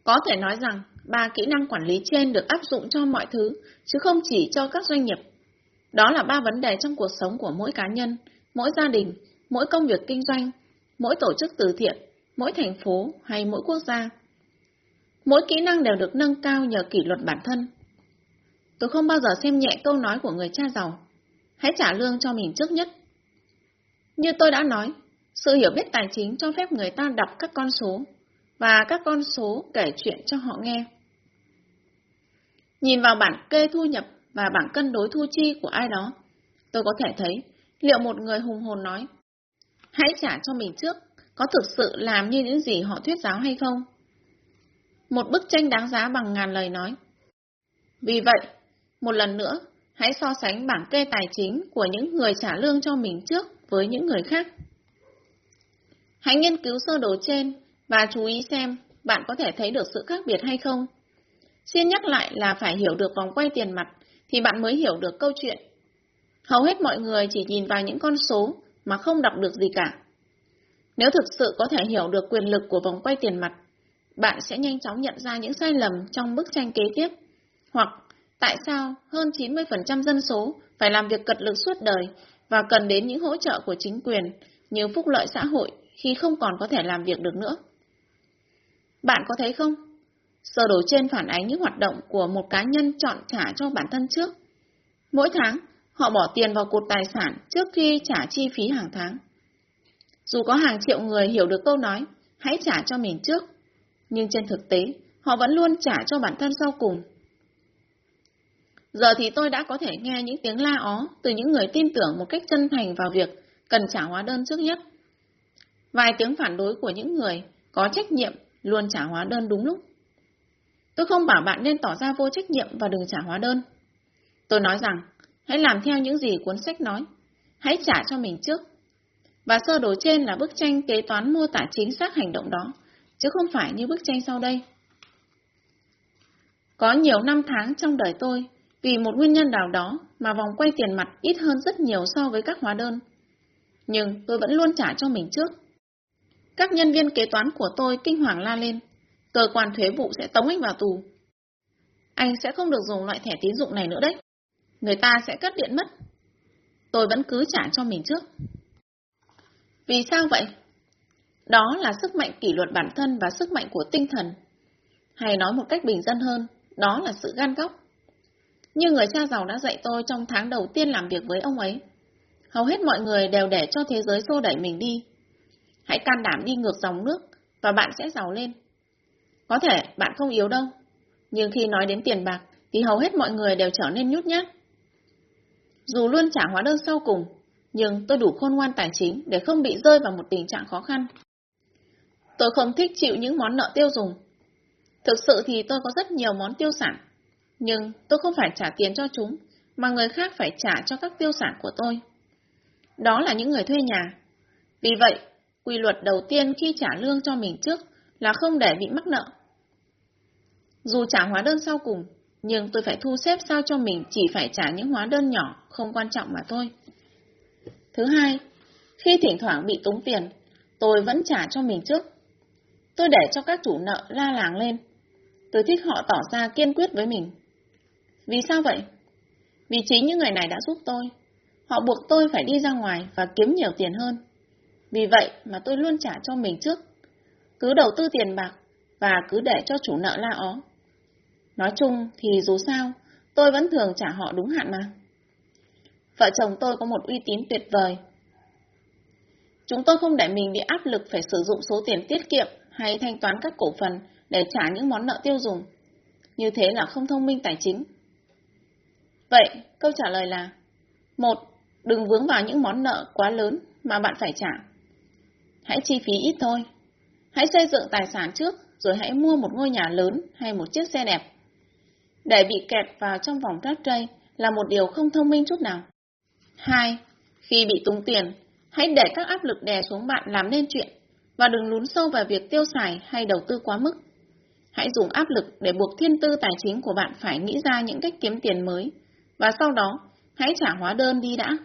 Có thể nói rằng, ba kỹ năng quản lý trên được áp dụng cho mọi thứ, chứ không chỉ cho các doanh nghiệp. Đó là ba vấn đề trong cuộc sống của mỗi cá nhân, mỗi gia đình, mỗi công việc kinh doanh, mỗi tổ chức từ thiện, mỗi thành phố hay mỗi quốc gia. Mỗi kỹ năng đều được nâng cao nhờ kỷ luật bản thân. Tôi không bao giờ xem nhẹ câu nói của người cha giàu. Hãy trả lương cho mình trước nhất. Như tôi đã nói, sự hiểu biết tài chính cho phép người ta đọc các con số, và các con số kể chuyện cho họ nghe. Nhìn vào bản kê thu nhập và bảng cân đối thu chi của ai đó, tôi có thể thấy liệu một người hùng hồn nói, hãy trả cho mình trước, có thực sự làm như những gì họ thuyết giáo hay không? Một bức tranh đáng giá bằng ngàn lời nói. Vì vậy, một lần nữa, hãy so sánh bảng kê tài chính của những người trả lương cho mình trước với những người khác. Hãy nghiên cứu sơ đồ trên và chú ý xem bạn có thể thấy được sự khác biệt hay không. Xin nhắc lại là phải hiểu được vòng quay tiền mặt thì bạn mới hiểu được câu chuyện. Hầu hết mọi người chỉ nhìn vào những con số mà không đọc được gì cả. Nếu thực sự có thể hiểu được quyền lực của vòng quay tiền mặt, bạn sẽ nhanh chóng nhận ra những sai lầm trong bức tranh kế tiếp, hoặc tại sao hơn 90% dân số phải làm việc cật lực suốt đời và cần đến những hỗ trợ của chính quyền như phúc lợi xã hội khi không còn có thể làm việc được nữa. Bạn có thấy không? Sơ đồ trên phản ánh những hoạt động của một cá nhân chọn trả cho bản thân trước. Mỗi tháng, họ bỏ tiền vào cột tài sản trước khi trả chi phí hàng tháng. Dù có hàng triệu người hiểu được câu nói, hãy trả cho mình trước, nhưng trên thực tế, họ vẫn luôn trả cho bản thân sau cùng. Giờ thì tôi đã có thể nghe những tiếng la ó từ những người tin tưởng một cách chân thành vào việc cần trả hóa đơn trước nhất. Vài tiếng phản đối của những người có trách nhiệm luôn trả hóa đơn đúng lúc. Tôi không bảo bạn nên tỏ ra vô trách nhiệm và đừng trả hóa đơn. Tôi nói rằng, hãy làm theo những gì cuốn sách nói. Hãy trả cho mình trước. Và sơ đồ trên là bức tranh kế toán mô tả chính xác hành động đó, chứ không phải như bức tranh sau đây. Có nhiều năm tháng trong đời tôi, vì một nguyên nhân nào đó mà vòng quay tiền mặt ít hơn rất nhiều so với các hóa đơn. Nhưng tôi vẫn luôn trả cho mình trước. Các nhân viên kế toán của tôi kinh hoàng la lên. Cơ quan thuế vụ sẽ tống anh vào tù. Anh sẽ không được dùng loại thẻ tín dụng này nữa đấy. Người ta sẽ cắt điện mất. Tôi vẫn cứ trả cho mình trước. Vì sao vậy? Đó là sức mạnh kỷ luật bản thân và sức mạnh của tinh thần. Hay nói một cách bình dân hơn, đó là sự gan góc. Như người cha giàu đã dạy tôi trong tháng đầu tiên làm việc với ông ấy. Hầu hết mọi người đều để cho thế giới xô đẩy mình đi. Hãy can đảm đi ngược dòng nước và bạn sẽ giàu lên. Có thể bạn không yếu đâu, nhưng khi nói đến tiền bạc thì hầu hết mọi người đều trở nên nhút nhát. Dù luôn trả hóa đơn sau cùng, nhưng tôi đủ khôn ngoan tài chính để không bị rơi vào một tình trạng khó khăn. Tôi không thích chịu những món nợ tiêu dùng. Thực sự thì tôi có rất nhiều món tiêu sản, nhưng tôi không phải trả tiền cho chúng, mà người khác phải trả cho các tiêu sản của tôi. Đó là những người thuê nhà. Vì vậy, quy luật đầu tiên khi trả lương cho mình trước là không để bị mắc nợ. Dù trả hóa đơn sau cùng, nhưng tôi phải thu xếp sao cho mình chỉ phải trả những hóa đơn nhỏ, không quan trọng mà thôi. Thứ hai, khi thỉnh thoảng bị túng tiền, tôi vẫn trả cho mình trước. Tôi để cho các chủ nợ la làng lên. Tôi thích họ tỏ ra kiên quyết với mình. Vì sao vậy? Vì chính những người này đã giúp tôi. Họ buộc tôi phải đi ra ngoài và kiếm nhiều tiền hơn. Vì vậy mà tôi luôn trả cho mình trước. Cứ đầu tư tiền bạc và cứ để cho chủ nợ la ó. Nói chung thì dù sao, tôi vẫn thường trả họ đúng hạn mà. Vợ chồng tôi có một uy tín tuyệt vời. Chúng tôi không để mình bị áp lực phải sử dụng số tiền tiết kiệm hay thanh toán các cổ phần để trả những món nợ tiêu dùng. Như thế là không thông minh tài chính. Vậy, câu trả lời là một, Đừng vướng vào những món nợ quá lớn mà bạn phải trả. Hãy chi phí ít thôi. Hãy xây dựng tài sản trước, rồi hãy mua một ngôi nhà lớn hay một chiếc xe đẹp. Để bị kẹt vào trong vòng rác rây là một điều không thông minh chút nào. 2. Khi bị túng tiền, hãy để các áp lực đè xuống bạn làm nên chuyện và đừng lún sâu vào việc tiêu xài hay đầu tư quá mức. Hãy dùng áp lực để buộc thiên tư tài chính của bạn phải nghĩ ra những cách kiếm tiền mới và sau đó hãy trả hóa đơn đi đã.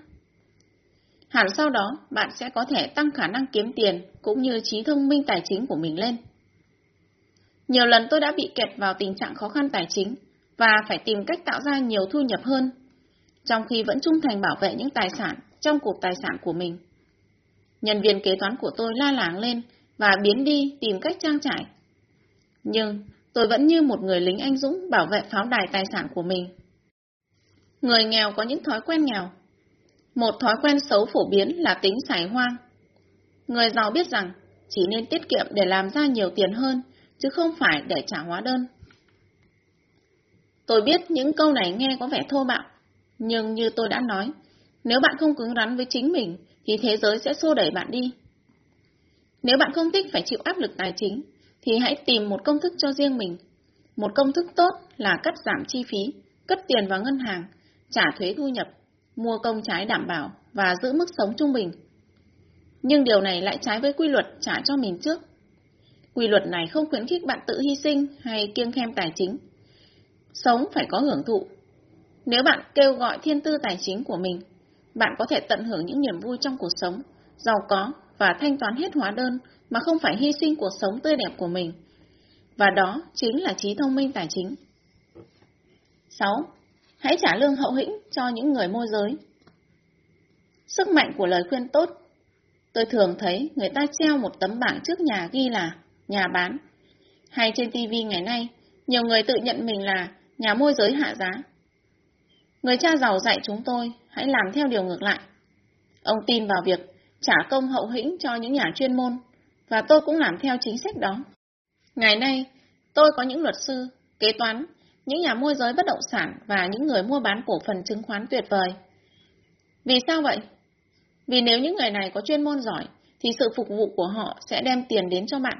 Hẳn sau đó bạn sẽ có thể tăng khả năng kiếm tiền cũng như trí thông minh tài chính của mình lên. Nhiều lần tôi đã bị kẹt vào tình trạng khó khăn tài chính và phải tìm cách tạo ra nhiều thu nhập hơn, trong khi vẫn trung thành bảo vệ những tài sản trong cuộc tài sản của mình. Nhân viên kế toán của tôi la làng lên và biến đi tìm cách trang trải. Nhưng tôi vẫn như một người lính anh dũng bảo vệ pháo đài tài sản của mình. Người nghèo có những thói quen nghèo. Một thói quen xấu phổ biến là tính xài hoang. Người giàu biết rằng chỉ nên tiết kiệm để làm ra nhiều tiền hơn, chứ không phải để trả hóa đơn. Tôi biết những câu này nghe có vẻ thô bạo, nhưng như tôi đã nói, nếu bạn không cứng rắn với chính mình, thì thế giới sẽ xô đẩy bạn đi. Nếu bạn không thích phải chịu áp lực tài chính, thì hãy tìm một công thức cho riêng mình. Một công thức tốt là cắt giảm chi phí, cất tiền vào ngân hàng, trả thuế thu nhập, mua công trái đảm bảo và giữ mức sống trung bình. Nhưng điều này lại trái với quy luật trả cho mình trước. Quy luật này không khuyến khích bạn tự hy sinh hay kiêng khem tài chính. Sống phải có hưởng thụ. Nếu bạn kêu gọi thiên tư tài chính của mình, bạn có thể tận hưởng những niềm vui trong cuộc sống, giàu có và thanh toán hết hóa đơn mà không phải hy sinh cuộc sống tươi đẹp của mình. Và đó chính là trí thông minh tài chính. 6. Hãy trả lương hậu hĩnh cho những người môi giới. Sức mạnh của lời khuyên tốt Tôi thường thấy người ta treo một tấm bảng trước nhà ghi là nhà bán. Hay trên TV ngày nay, nhiều người tự nhận mình là nhà môi giới hạ giá. Người cha giàu dạy chúng tôi hãy làm theo điều ngược lại. Ông tin vào việc trả công hậu hĩnh cho những nhà chuyên môn, và tôi cũng làm theo chính sách đó. Ngày nay, tôi có những luật sư, kế toán, những nhà môi giới bất động sản và những người mua bán cổ phần chứng khoán tuyệt vời. Vì sao vậy? Vì nếu những người này có chuyên môn giỏi, thì sự phục vụ của họ sẽ đem tiền đến cho bạn.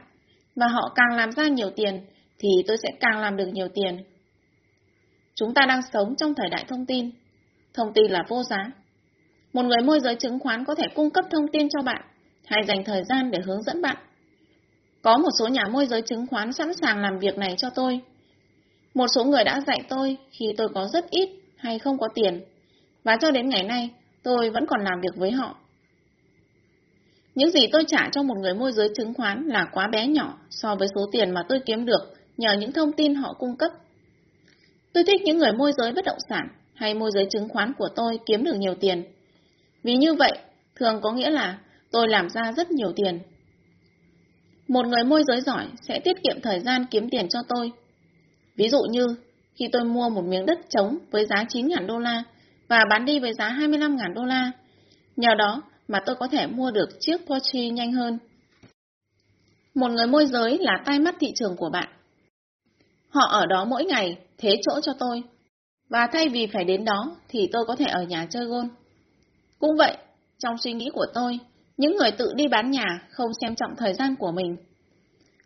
Và họ càng làm ra nhiều tiền, thì tôi sẽ càng làm được nhiều tiền. Chúng ta đang sống trong thời đại thông tin. Thông tin là vô giá. Một người môi giới chứng khoán có thể cung cấp thông tin cho bạn, hay dành thời gian để hướng dẫn bạn. Có một số nhà môi giới chứng khoán sẵn sàng làm việc này cho tôi. Một số người đã dạy tôi khi tôi có rất ít hay không có tiền. Và cho đến ngày nay, tôi vẫn còn làm việc với họ. Những gì tôi trả cho một người môi giới chứng khoán là quá bé nhỏ so với số tiền mà tôi kiếm được nhờ những thông tin họ cung cấp. Tôi thích những người môi giới bất động sản hay môi giới chứng khoán của tôi kiếm được nhiều tiền. Vì như vậy, thường có nghĩa là tôi làm ra rất nhiều tiền. Một người môi giới giỏi sẽ tiết kiệm thời gian kiếm tiền cho tôi. Ví dụ như, khi tôi mua một miếng đất trống với giá 9.000 đô la và bán đi với giá 25.000 đô la, nhờ đó mà tôi có thể mua được chiếc Porsche nhanh hơn. Một người môi giới là tai mắt thị trường của bạn. Họ ở đó mỗi ngày, thế chỗ cho tôi. Và thay vì phải đến đó, thì tôi có thể ở nhà chơi gôn. Cũng vậy, trong suy nghĩ của tôi, những người tự đi bán nhà không xem trọng thời gian của mình.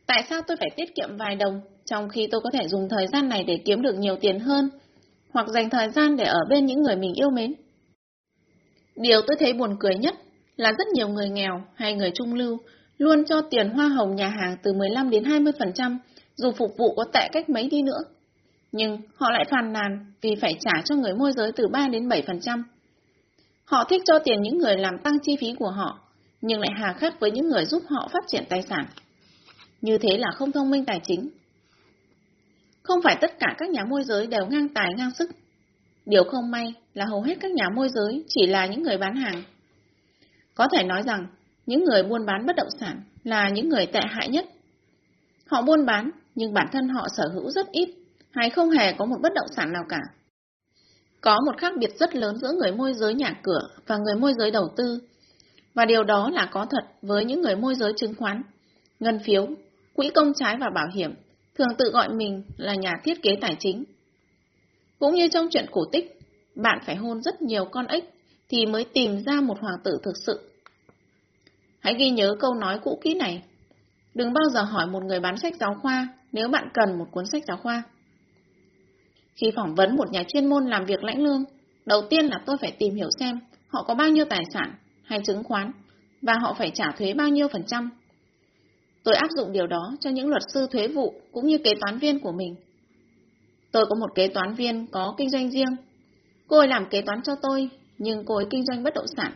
Tại sao tôi phải tiết kiệm vài đồng, trong khi tôi có thể dùng thời gian này để kiếm được nhiều tiền hơn, hoặc dành thời gian để ở bên những người mình yêu mến? Điều tôi thấy buồn cười nhất là rất nhiều người nghèo hay người trung lưu luôn cho tiền hoa hồng nhà hàng từ 15 đến 20%, dù phục vụ có tệ cách mấy đi nữa. Nhưng họ lại phàn nàn vì phải trả cho người môi giới từ 3 đến 7%. Họ thích cho tiền những người làm tăng chi phí của họ, nhưng lại hà khắc với những người giúp họ phát triển tài sản. Như thế là không thông minh tài chính. Không phải tất cả các nhà môi giới đều ngang tài ngang sức. Điều không may là hầu hết các nhà môi giới chỉ là những người bán hàng. Có thể nói rằng, những người buôn bán bất động sản là những người tệ hại nhất. Họ buôn bán, nhưng bản thân họ sở hữu rất ít, hay không hề có một bất động sản nào cả. Có một khác biệt rất lớn giữa người môi giới nhà cửa và người môi giới đầu tư, và điều đó là có thật với những người môi giới chứng khoán, ngân phiếu, quỹ công trái và bảo hiểm, thường tự gọi mình là nhà thiết kế tài chính. Cũng như trong chuyện cổ tích, bạn phải hôn rất nhiều con ếch thì mới tìm ra một hoàng tử thực sự. Hãy ghi nhớ câu nói cũ kỹ này. Đừng bao giờ hỏi một người bán sách giáo khoa nếu bạn cần một cuốn sách giáo khoa. Khi phỏng vấn một nhà chuyên môn làm việc lãnh lương, đầu tiên là tôi phải tìm hiểu xem họ có bao nhiêu tài sản hay chứng khoán và họ phải trả thuế bao nhiêu phần trăm. Tôi áp dụng điều đó cho những luật sư thuế vụ cũng như kế toán viên của mình. Tôi có một kế toán viên có kinh doanh riêng. Cô ấy làm kế toán cho tôi nhưng cô ấy kinh doanh bất động sản.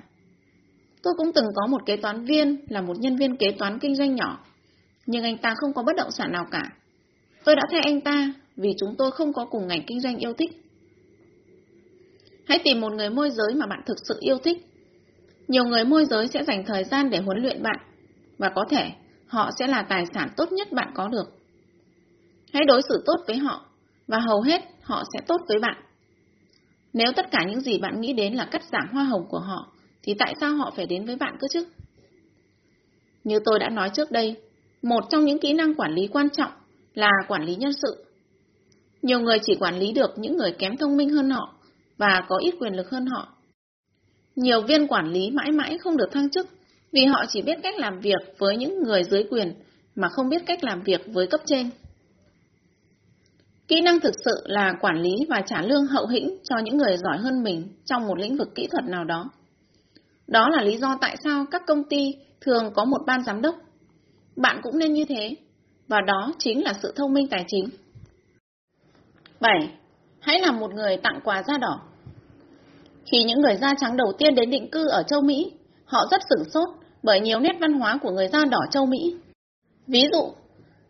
Tôi cũng từng có một kế toán viên là một nhân viên kế toán kinh doanh nhỏ, nhưng anh ta không có bất động sản nào cả. Tôi đã thay anh ta vì chúng tôi không có cùng ngành kinh doanh yêu thích. Hãy tìm một người môi giới mà bạn thực sự yêu thích. Nhiều người môi giới sẽ dành thời gian để huấn luyện bạn, và có thể họ sẽ là tài sản tốt nhất bạn có được. Hãy đối xử tốt với họ, và hầu hết họ sẽ tốt với bạn. Nếu tất cả những gì bạn nghĩ đến là cắt giảm hoa hồng của họ, thì tại sao họ phải đến với bạn cơ chứ? Như tôi đã nói trước đây, một trong những kỹ năng quản lý quan trọng là quản lý nhân sự. Nhiều người chỉ quản lý được những người kém thông minh hơn họ và có ít quyền lực hơn họ. Nhiều viên quản lý mãi mãi không được thăng chức vì họ chỉ biết cách làm việc với những người dưới quyền mà không biết cách làm việc với cấp trên. Kỹ năng thực sự là quản lý và trả lương hậu hĩnh cho những người giỏi hơn mình trong một lĩnh vực kỹ thuật nào đó. Đó là lý do tại sao các công ty thường có một ban giám đốc. Bạn cũng nên như thế, và đó chính là sự thông minh tài chính. 7. Hãy làm một người tặng quà da đỏ. Khi những người da trắng đầu tiên đến định cư ở châu Mỹ, họ rất sửng sốt bởi nhiều nét văn hóa của người da đỏ châu Mỹ. Ví dụ,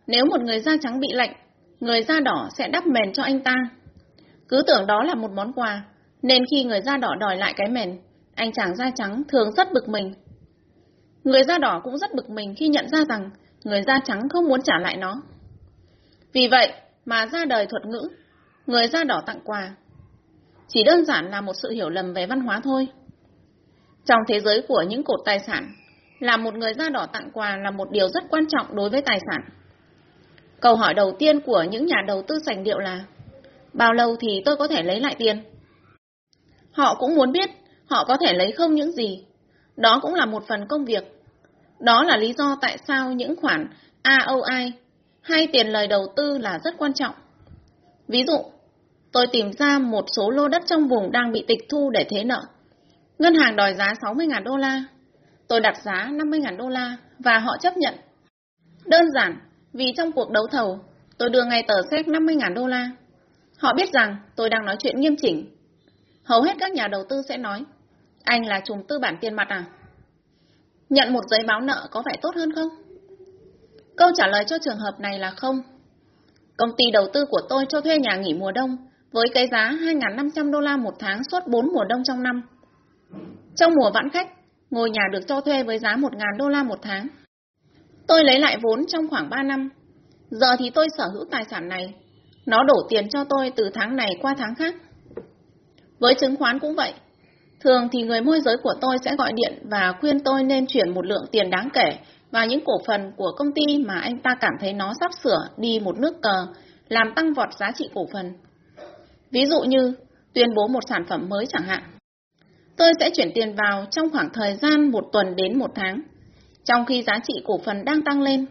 nếu một người da trắng bị lạnh, người da đỏ sẽ đắp mền cho anh ta. Cứ tưởng đó là một món quà, nên khi người da đỏ đòi lại cái mền, anh chàng da trắng thường rất bực mình. Người da đỏ cũng rất bực mình khi nhận ra rằng người da trắng không muốn trả lại nó. Vì vậy mà ra đời thuật ngữ, người da đỏ tặng quà. Chỉ đơn giản là một sự hiểu lầm về văn hóa thôi. Trong thế giới của những cột tài sản, làm một người da đỏ tặng quà là một điều rất quan trọng đối với tài sản. Câu hỏi đầu tiên của những nhà đầu tư sành điệu là Bao lâu thì tôi có thể lấy lại tiền? Họ cũng muốn biết họ có thể lấy không những gì. Đó cũng là một phần công việc. Đó là lý do tại sao những khoản AOI hay tiền lời đầu tư là rất quan trọng. Ví dụ, tôi tìm ra một số lô đất trong vùng đang bị tịch thu để thế nợ. Ngân hàng đòi giá 60.000 đô la. Tôi đặt giá 50.000 đô la và họ chấp nhận. Đơn giản, vì trong cuộc đấu thầu, tôi đưa ngay tờ xét 50.000 đô la. Họ biết rằng tôi đang nói chuyện nghiêm chỉnh. Hầu hết các nhà đầu tư sẽ nói, anh là trùng tư bản tiền mặt à? Nhận một giấy báo nợ có phải tốt hơn không? Câu trả lời cho trường hợp này là không. Công ty đầu tư của tôi cho thuê nhà nghỉ mùa đông với cái giá 2.500 đô la một tháng suốt 4 mùa đông trong năm. Trong mùa vãn khách, ngôi nhà được cho thuê với giá 1.000 đô la một tháng. Tôi lấy lại vốn trong khoảng 3 năm. Giờ thì tôi sở hữu tài sản này. Nó đổ tiền cho tôi từ tháng này qua tháng khác. Với chứng khoán cũng vậy. Thường thì người môi giới của tôi sẽ gọi điện và khuyên tôi nên chuyển một lượng tiền đáng kể vào những cổ phần của công ty mà anh ta cảm thấy nó sắp sửa đi một nước cờ, làm tăng vọt giá trị cổ phần. Ví dụ như tuyên bố một sản phẩm mới chẳng hạn. Tôi sẽ chuyển tiền vào trong khoảng thời gian một tuần đến một tháng, trong khi giá trị cổ phần đang tăng lên.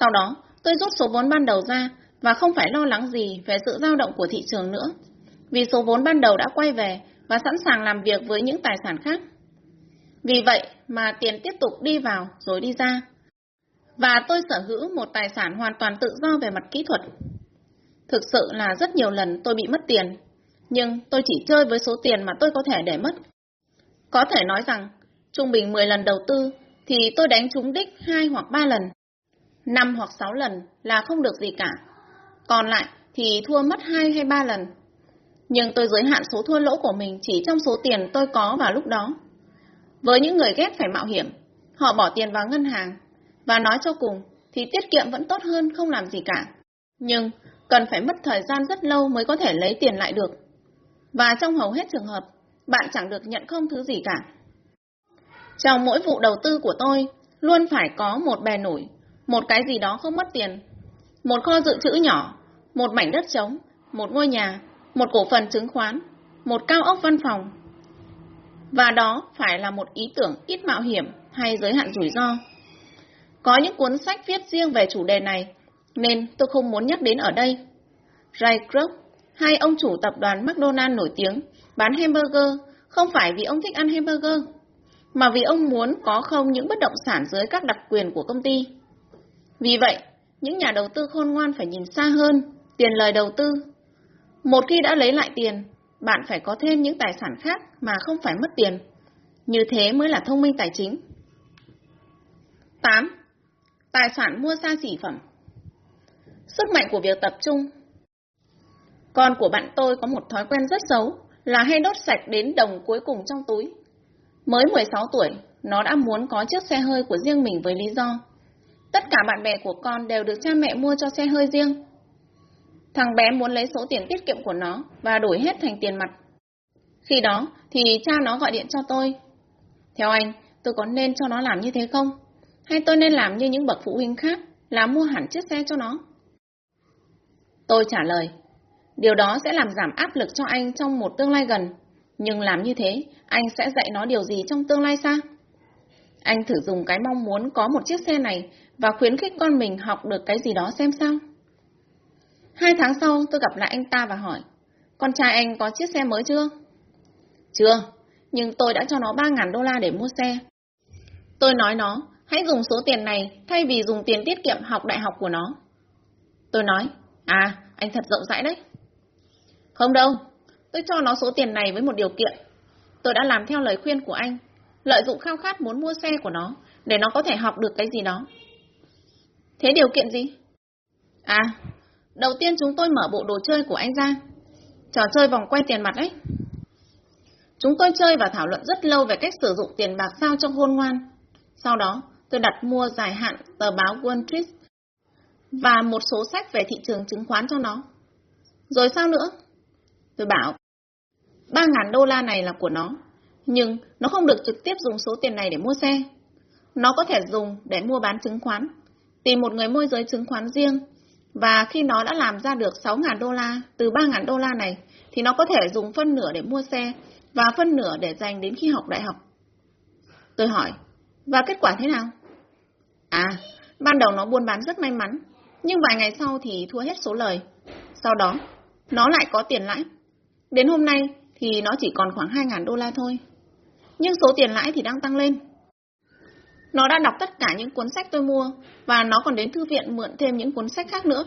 Sau đó, tôi rút số vốn ban đầu ra và không phải lo lắng gì về sự dao động của thị trường nữa, vì số vốn ban đầu đã quay về và sẵn sàng làm việc với những tài sản khác. Vì vậy mà tiền tiếp tục đi vào rồi đi ra. Và tôi sở hữu một tài sản hoàn toàn tự do về mặt kỹ thuật. Thực sự là rất nhiều lần tôi bị mất tiền, nhưng tôi chỉ chơi với số tiền mà tôi có thể để mất. Có thể nói rằng, trung bình 10 lần đầu tư thì tôi đánh trúng đích 2 hoặc 3 lần. 5 hoặc 6 lần là không được gì cả. Còn lại thì thua mất 2 hay 3 lần. Nhưng tôi giới hạn số thua lỗ của mình chỉ trong số tiền tôi có vào lúc đó. Với những người ghét phải mạo hiểm, họ bỏ tiền vào ngân hàng, và nói cho cùng thì tiết kiệm vẫn tốt hơn không làm gì cả. Nhưng cần phải mất thời gian rất lâu mới có thể lấy tiền lại được. Và trong hầu hết trường hợp, bạn chẳng được nhận không thứ gì cả. Trong mỗi vụ đầu tư của tôi, luôn phải có một bè nổi, một cái gì đó không mất tiền, một kho dự trữ nhỏ, một mảnh đất trống, một ngôi nhà, một cổ phần chứng khoán, một cao ốc văn phòng. Và đó phải là một ý tưởng ít mạo hiểm hay giới hạn rủi ro. Có những cuốn sách viết riêng về chủ đề này, nên tôi không muốn nhắc đến ở đây. Ray Kroc, hay ông chủ tập đoàn McDonald nổi tiếng, bán hamburger không phải vì ông thích ăn hamburger, mà vì ông muốn có không những bất động sản dưới các đặc quyền của công ty. Vì vậy, những nhà đầu tư khôn ngoan phải nhìn xa hơn, tiền lời đầu tư. Một khi đã lấy lại tiền, bạn phải có thêm những tài sản khác mà không phải mất tiền. Như thế mới là thông minh tài chính. 8. Tài sản mua xa xỉ phẩm Sức mạnh của việc tập trung Con của bạn tôi có một thói quen rất xấu là hay đốt sạch đến đồng cuối cùng trong túi. Mới 16 tuổi, nó đã muốn có chiếc xe hơi của riêng mình với lý do. Tất cả bạn bè của con đều được cha mẹ mua cho xe hơi riêng. Thằng bé muốn lấy số tiền tiết kiệm của nó và đổi hết thành tiền mặt. Khi đó thì cha nó gọi điện cho tôi. Theo anh, tôi có nên cho nó làm như thế không? Hay tôi nên làm như những bậc phụ huynh khác, là mua hẳn chiếc xe cho nó? Tôi trả lời, điều đó sẽ làm giảm áp lực cho anh trong một tương lai gần. Nhưng làm như thế, anh sẽ dạy nó điều gì trong tương lai xa? Anh thử dùng cái mong muốn có một chiếc xe này và khuyến khích con mình học được cái gì đó xem sao. Hai tháng sau, tôi gặp lại anh ta và hỏi, con trai anh có chiếc xe mới chưa? Chưa, nhưng tôi đã cho nó 3.000 đô la để mua xe. Tôi nói nó, hãy dùng số tiền này thay vì dùng tiền tiết kiệm học đại học của nó. Tôi nói, à, anh thật rộng rãi đấy. Không đâu, tôi cho nó số tiền này với một điều kiện. Tôi đã làm theo lời khuyên của anh, lợi dụng khao khát muốn mua xe của nó, để nó có thể học được cái gì đó. Thế điều kiện gì? À, đầu tiên chúng tôi mở bộ đồ chơi của anh ra. Trò chơi vòng quay tiền mặt ấy. Chúng tôi chơi và thảo luận rất lâu về cách sử dụng tiền bạc sao cho khôn ngoan. Sau đó, tôi đặt mua dài hạn tờ báo Wall Street và một số sách về thị trường chứng khoán cho nó. Rồi sao nữa? Tôi bảo, 3.000 đô la này là của nó, nhưng nó không được trực tiếp dùng số tiền này để mua xe. Nó có thể dùng để mua bán chứng khoán, tìm một người môi giới chứng khoán riêng, và khi nó đã làm ra được 6.000 đô la từ 3.000 đô la này, thì nó có thể dùng phân nửa để mua xe và phân nửa để dành đến khi học đại học. Tôi hỏi, và kết quả thế nào? À, ban đầu nó buôn bán rất may mắn, nhưng vài ngày sau thì thua hết số lời. Sau đó, nó lại có tiền lãi. Đến hôm nay thì nó chỉ còn khoảng 2.000 đô la thôi. Nhưng số tiền lãi thì đang tăng lên. Nó đã đọc tất cả những cuốn sách tôi mua và nó còn đến thư viện mượn thêm những cuốn sách khác nữa.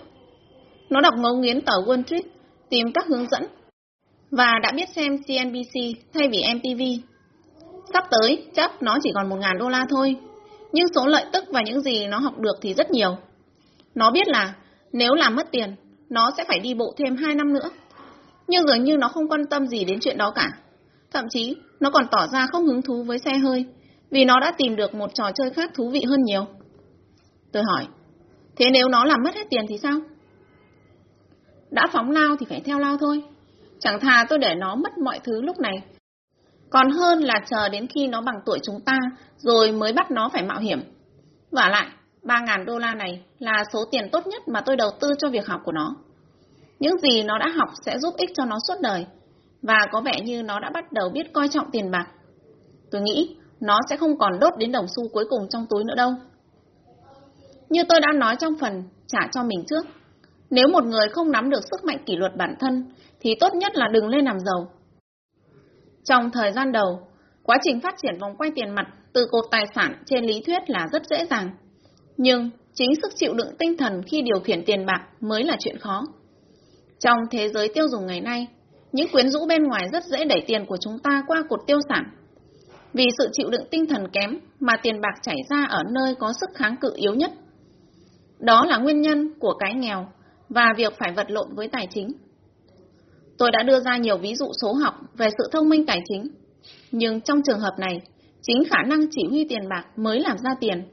Nó đọc ngấu nghiến tờ Wall Street, tìm các hướng dẫn và đã biết xem CNBC thay vì MTV. Sắp tới, chắc nó chỉ còn 1.000 đô la thôi. Nhưng số lợi tức và những gì nó học được thì rất nhiều. Nó biết là nếu làm mất tiền, nó sẽ phải đi bộ thêm 2 năm nữa. Nhưng dường như nó không quan tâm gì đến chuyện đó cả. Thậm chí, nó còn tỏ ra không hứng thú với xe hơi, vì nó đã tìm được một trò chơi khác thú vị hơn nhiều. Tôi hỏi, thế nếu nó làm mất hết tiền thì sao? Đã phóng lao thì phải theo lao thôi. Chẳng thà tôi để nó mất mọi thứ lúc này. Còn hơn là chờ đến khi nó bằng tuổi chúng ta, rồi mới bắt nó phải mạo hiểm. Và lại, 3.000 đô la này là số tiền tốt nhất mà tôi đầu tư cho việc học của nó. Những gì nó đã học sẽ giúp ích cho nó suốt đời, và có vẻ như nó đã bắt đầu biết coi trọng tiền bạc. Tôi nghĩ nó sẽ không còn đốt đến đồng xu cuối cùng trong túi nữa đâu. Như tôi đã nói trong phần trả cho mình trước, nếu một người không nắm được sức mạnh kỷ luật bản thân, thì tốt nhất là đừng lên làm giàu. Trong thời gian đầu, quá trình phát triển vòng quay tiền mặt từ cột tài sản trên lý thuyết là rất dễ dàng. Nhưng chính sức chịu đựng tinh thần khi điều khiển tiền bạc mới là chuyện khó. Trong thế giới tiêu dùng ngày nay, những quyến rũ bên ngoài rất dễ đẩy tiền của chúng ta qua cột tiêu sản. Vì sự chịu đựng tinh thần kém mà tiền bạc chảy ra ở nơi có sức kháng cự yếu nhất. Đó là nguyên nhân của cái nghèo và việc phải vật lộn với tài chính. Tôi đã đưa ra nhiều ví dụ số học về sự thông minh tài chính, nhưng trong trường hợp này, chính khả năng chỉ huy tiền bạc mới làm ra tiền.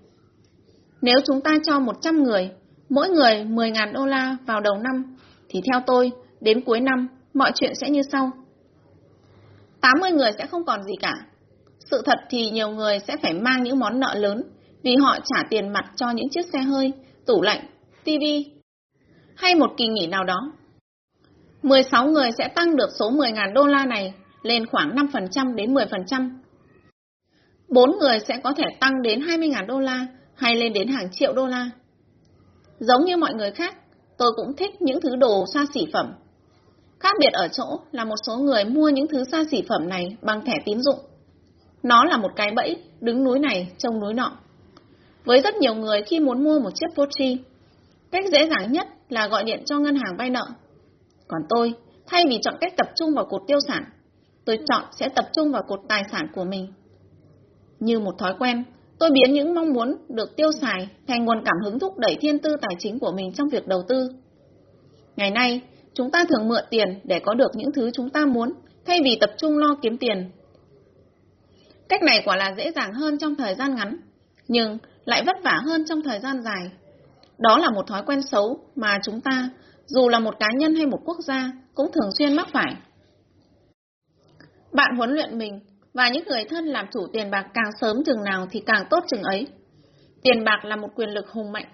Nếu chúng ta cho 100 người, mỗi người 10.000 đô la vào đầu năm, thì theo tôi, đến cuối năm, mọi chuyện sẽ như sau. 80 người sẽ không còn gì cả. Sự thật thì nhiều người sẽ phải mang những món nợ lớn vì họ trả tiền mặt cho những chiếc xe hơi, tủ lạnh, tivi hay một kỳ nghỉ nào đó 16 người sẽ tăng được số 10.000 đô la này lên khoảng 5% đến 10%. 4 người sẽ có thể tăng đến 20.000 đô la hay lên đến hàng triệu đô la. Giống như mọi người khác, tôi cũng thích những thứ đồ xa xỉ phẩm. Khác biệt ở chỗ là một số người mua những thứ xa xỉ phẩm này bằng thẻ tín dụng. Nó là một cái bẫy, đứng núi này trông núi nọ. Với rất nhiều người khi muốn mua một chiếc Porsche, cách dễ dàng nhất là gọi điện cho ngân hàng vay nợ còn tôi, thay vì chọn cách tập trung vào cột tiêu sản, tôi chọn sẽ tập trung vào cột tài sản của mình. Như một thói quen, tôi biến những mong muốn được tiêu xài thành nguồn cảm hứng thúc đẩy thiên tư tài chính của mình trong việc đầu tư. Ngày nay, chúng ta thường mượn tiền để có được những thứ chúng ta muốn, thay vì tập trung lo kiếm tiền. Cách này quả là dễ dàng hơn trong thời gian ngắn, nhưng lại vất vả hơn trong thời gian dài. Đó là một thói quen xấu mà chúng ta, dù là một cá nhân hay một quốc gia, cũng thường xuyên mắc phải. Bạn huấn luyện mình và những người thân làm chủ tiền bạc càng sớm chừng nào thì càng tốt chừng ấy. Tiền bạc là một quyền lực hùng mạnh.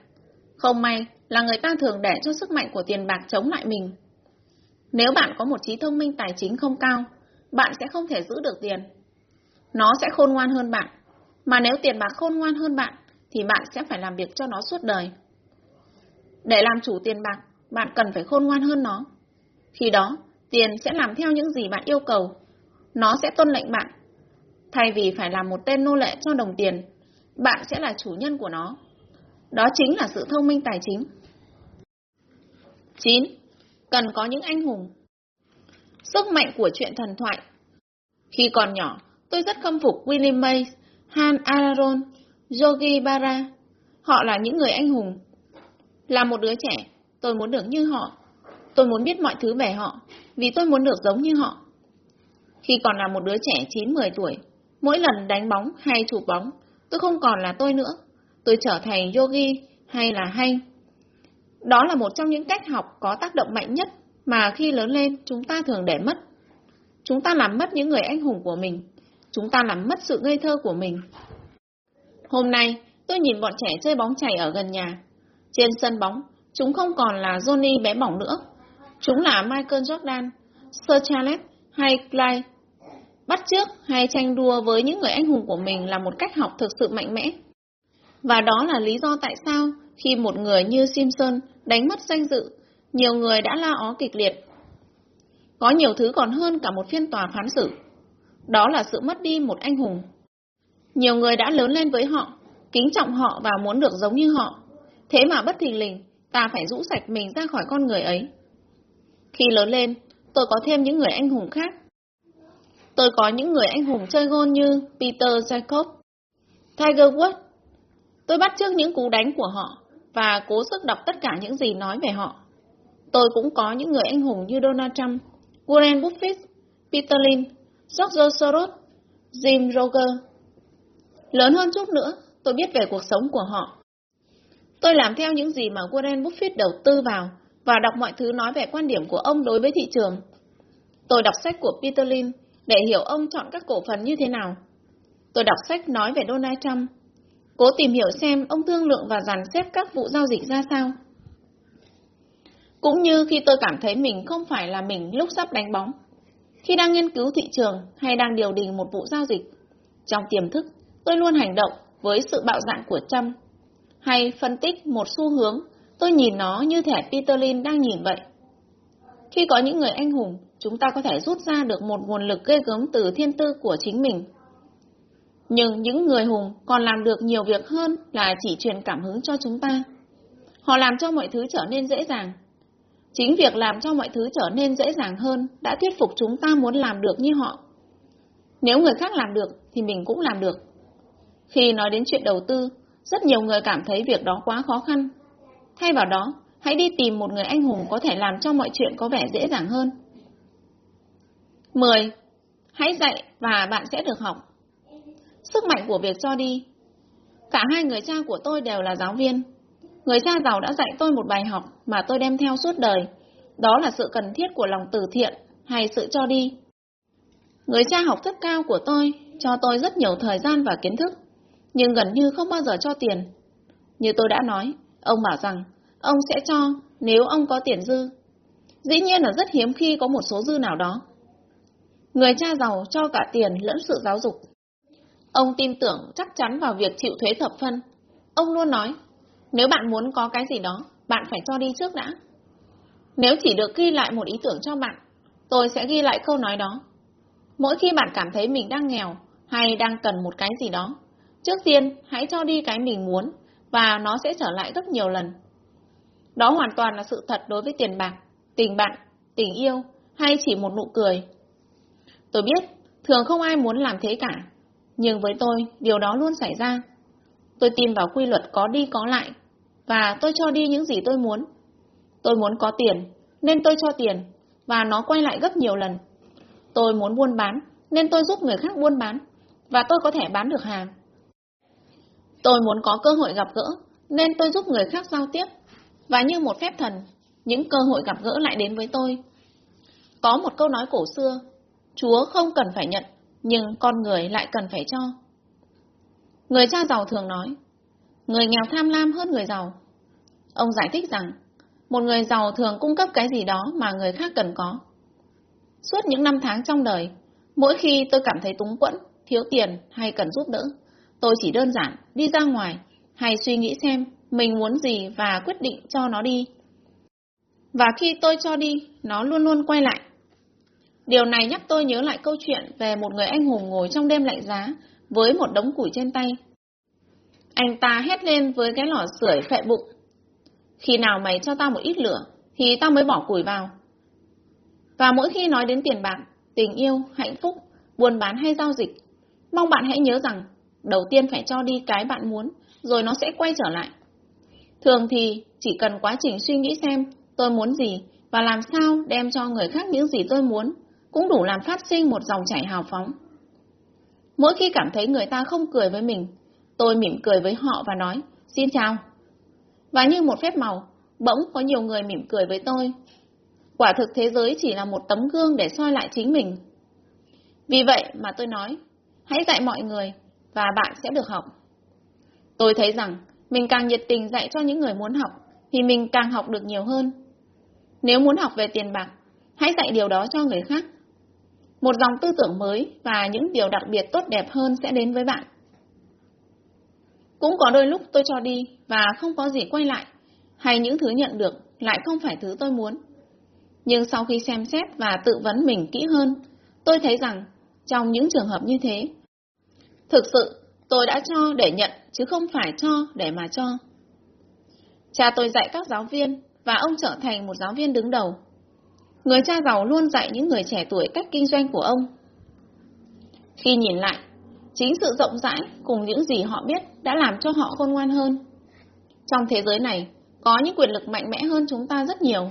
Không may là người ta thường để cho sức mạnh của tiền bạc chống lại mình. Nếu bạn có một trí thông minh tài chính không cao, bạn sẽ không thể giữ được tiền. Nó sẽ khôn ngoan hơn bạn, mà nếu tiền bạc khôn ngoan hơn bạn, thì bạn sẽ phải làm việc cho nó suốt đời. Để làm chủ tiền bạc, bạn cần phải khôn ngoan hơn nó. Khi đó, tiền sẽ làm theo những gì bạn yêu cầu. Nó sẽ tuân lệnh bạn. Thay vì phải làm một tên nô lệ cho đồng tiền, bạn sẽ là chủ nhân của nó. Đó chính là sự thông minh tài chính. 9. Cần có những anh hùng. Sức mạnh của chuyện thần thoại. Khi còn nhỏ, tôi rất khâm phục William Mays, Han Aaron, Yogi Bara. Họ là những người anh hùng. Là một đứa trẻ, tôi muốn được như họ. Tôi muốn biết mọi thứ về họ, vì tôi muốn được giống như họ. Khi còn là một đứa trẻ 9-10 tuổi, mỗi lần đánh bóng hay chụp bóng, tôi không còn là tôi nữa. Tôi trở thành yogi hay là hay. Đó là một trong những cách học có tác động mạnh nhất mà khi lớn lên chúng ta thường để mất. Chúng ta làm mất những người anh hùng của mình. Chúng ta làm mất sự ngây thơ của mình. Hôm nay, tôi nhìn bọn trẻ chơi bóng chày ở gần nhà. Trên sân bóng, chúng không còn là Johnny bé bỏng nữa. Chúng là Michael Jordan, Sir Charles hay Clyde. Bắt chước hay tranh đua với những người anh hùng của mình là một cách học thực sự mạnh mẽ. Và đó là lý do tại sao khi một người như Simpson đánh mất danh dự, nhiều người đã la ó kịch liệt. Có nhiều thứ còn hơn cả một phiên tòa phán xử. Đó là sự mất đi một anh hùng. Nhiều người đã lớn lên với họ, kính trọng họ và muốn được giống như họ. Thế mà bất thình lình, ta phải rũ sạch mình ra khỏi con người ấy. Khi lớn lên, tôi có thêm những người anh hùng khác. Tôi có những người anh hùng chơi gôn như Peter Jacob, Tiger Woods. Tôi bắt chước những cú đánh của họ và cố sức đọc tất cả những gì nói về họ. Tôi cũng có những người anh hùng như Donald Trump, Warren Buffett, Peter Lynn, George Soros, Jim Roger. Lớn hơn chút nữa, tôi biết về cuộc sống của họ. Tôi làm theo những gì mà Warren Buffett đầu tư vào và đọc mọi thứ nói về quan điểm của ông đối với thị trường. Tôi đọc sách của Peter Lynn để hiểu ông chọn các cổ phần như thế nào. Tôi đọc sách nói về Donald Trump, cố tìm hiểu xem ông thương lượng và dàn xếp các vụ giao dịch ra sao. Cũng như khi tôi cảm thấy mình không phải là mình lúc sắp đánh bóng, khi đang nghiên cứu thị trường hay đang điều đình một vụ giao dịch. Trong tiềm thức, tôi luôn hành động với sự bạo dạn của Trump, hay phân tích một xu hướng, tôi nhìn nó như thể Peter Lin đang nhìn vậy. Khi có những người anh hùng, chúng ta có thể rút ra được một nguồn lực ghê gớm từ thiên tư của chính mình. Nhưng những người hùng còn làm được nhiều việc hơn là chỉ truyền cảm hứng cho chúng ta. Họ làm cho mọi thứ trở nên dễ dàng. Chính việc làm cho mọi thứ trở nên dễ dàng hơn đã thuyết phục chúng ta muốn làm được như họ. Nếu người khác làm được thì mình cũng làm được. Khi nói đến chuyện đầu tư, rất nhiều người cảm thấy việc đó quá khó khăn. Thay vào đó, hãy đi tìm một người anh hùng có thể làm cho mọi chuyện có vẻ dễ dàng hơn. 10. Hãy dạy và bạn sẽ được học. Sức mạnh của việc cho đi. Cả hai người cha của tôi đều là giáo viên. Người cha giàu đã dạy tôi một bài học mà tôi đem theo suốt đời. Đó là sự cần thiết của lòng từ thiện hay sự cho đi. Người cha học thức cao của tôi cho tôi rất nhiều thời gian và kiến thức, nhưng gần như không bao giờ cho tiền. Như tôi đã nói, ông bảo rằng ông sẽ cho nếu ông có tiền dư. Dĩ nhiên là rất hiếm khi có một số dư nào đó. Người cha giàu cho cả tiền lẫn sự giáo dục. Ông tin tưởng chắc chắn vào việc chịu thuế thập phân. Ông luôn nói, nếu bạn muốn có cái gì đó, bạn phải cho đi trước đã. Nếu chỉ được ghi lại một ý tưởng cho bạn, tôi sẽ ghi lại câu nói đó. Mỗi khi bạn cảm thấy mình đang nghèo hay đang cần một cái gì đó, trước tiên hãy cho đi cái mình muốn và nó sẽ trở lại gấp nhiều lần. Đó hoàn toàn là sự thật đối với tiền bạc, tình bạn, tình yêu hay chỉ một nụ cười. Tôi biết, thường không ai muốn làm thế cả, nhưng với tôi, điều đó luôn xảy ra. Tôi tin vào quy luật có đi có lại, và tôi cho đi những gì tôi muốn. Tôi muốn có tiền, nên tôi cho tiền, và nó quay lại gấp nhiều lần. Tôi muốn buôn bán, nên tôi giúp người khác buôn bán, và tôi có thể bán được hàng. Tôi muốn có cơ hội gặp gỡ, nên tôi giúp người khác giao tiếp, và như một phép thần, những cơ hội gặp gỡ lại đến với tôi. Có một câu nói cổ xưa, Chúa không cần phải nhận, nhưng con người lại cần phải cho. Người cha giàu thường nói, người nghèo tham lam hơn người giàu. Ông giải thích rằng, một người giàu thường cung cấp cái gì đó mà người khác cần có. Suốt những năm tháng trong đời, mỗi khi tôi cảm thấy túng quẫn, thiếu tiền hay cần giúp đỡ, tôi chỉ đơn giản đi ra ngoài hay suy nghĩ xem mình muốn gì và quyết định cho nó đi. Và khi tôi cho đi, nó luôn luôn quay lại. Điều này nhắc tôi nhớ lại câu chuyện về một người anh hùng ngồi trong đêm lạnh giá với một đống củi trên tay. Anh ta hét lên với cái lò sưởi phệ bụng. Khi nào mày cho tao một ít lửa, thì tao mới bỏ củi vào. Và mỗi khi nói đến tiền bạc, tình yêu, hạnh phúc, buôn bán hay giao dịch, mong bạn hãy nhớ rằng, đầu tiên phải cho đi cái bạn muốn, rồi nó sẽ quay trở lại. Thường thì chỉ cần quá trình suy nghĩ xem tôi muốn gì và làm sao đem cho người khác những gì tôi muốn, cũng đủ làm phát sinh một dòng chảy hào phóng. Mỗi khi cảm thấy người ta không cười với mình, tôi mỉm cười với họ và nói, xin chào. Và như một phép màu, bỗng có nhiều người mỉm cười với tôi. Quả thực thế giới chỉ là một tấm gương để soi lại chính mình. Vì vậy mà tôi nói, hãy dạy mọi người và bạn sẽ được học. Tôi thấy rằng mình càng nhiệt tình dạy cho những người muốn học thì mình càng học được nhiều hơn. Nếu muốn học về tiền bạc, hãy dạy điều đó cho người khác. Một dòng tư tưởng mới và những điều đặc biệt tốt đẹp hơn sẽ đến với bạn. Cũng có đôi lúc tôi cho đi và không có gì quay lại, hay những thứ nhận được lại không phải thứ tôi muốn. Nhưng sau khi xem xét và tự vấn mình kỹ hơn, tôi thấy rằng trong những trường hợp như thế, thực sự tôi đã cho để nhận chứ không phải cho để mà cho. Cha tôi dạy các giáo viên và ông trở thành một giáo viên đứng đầu. Người cha giàu luôn dạy những người trẻ tuổi cách kinh doanh của ông. Khi nhìn lại, chính sự rộng rãi cùng những gì họ biết đã làm cho họ khôn ngoan hơn. Trong thế giới này, có những quyền lực mạnh mẽ hơn chúng ta rất nhiều.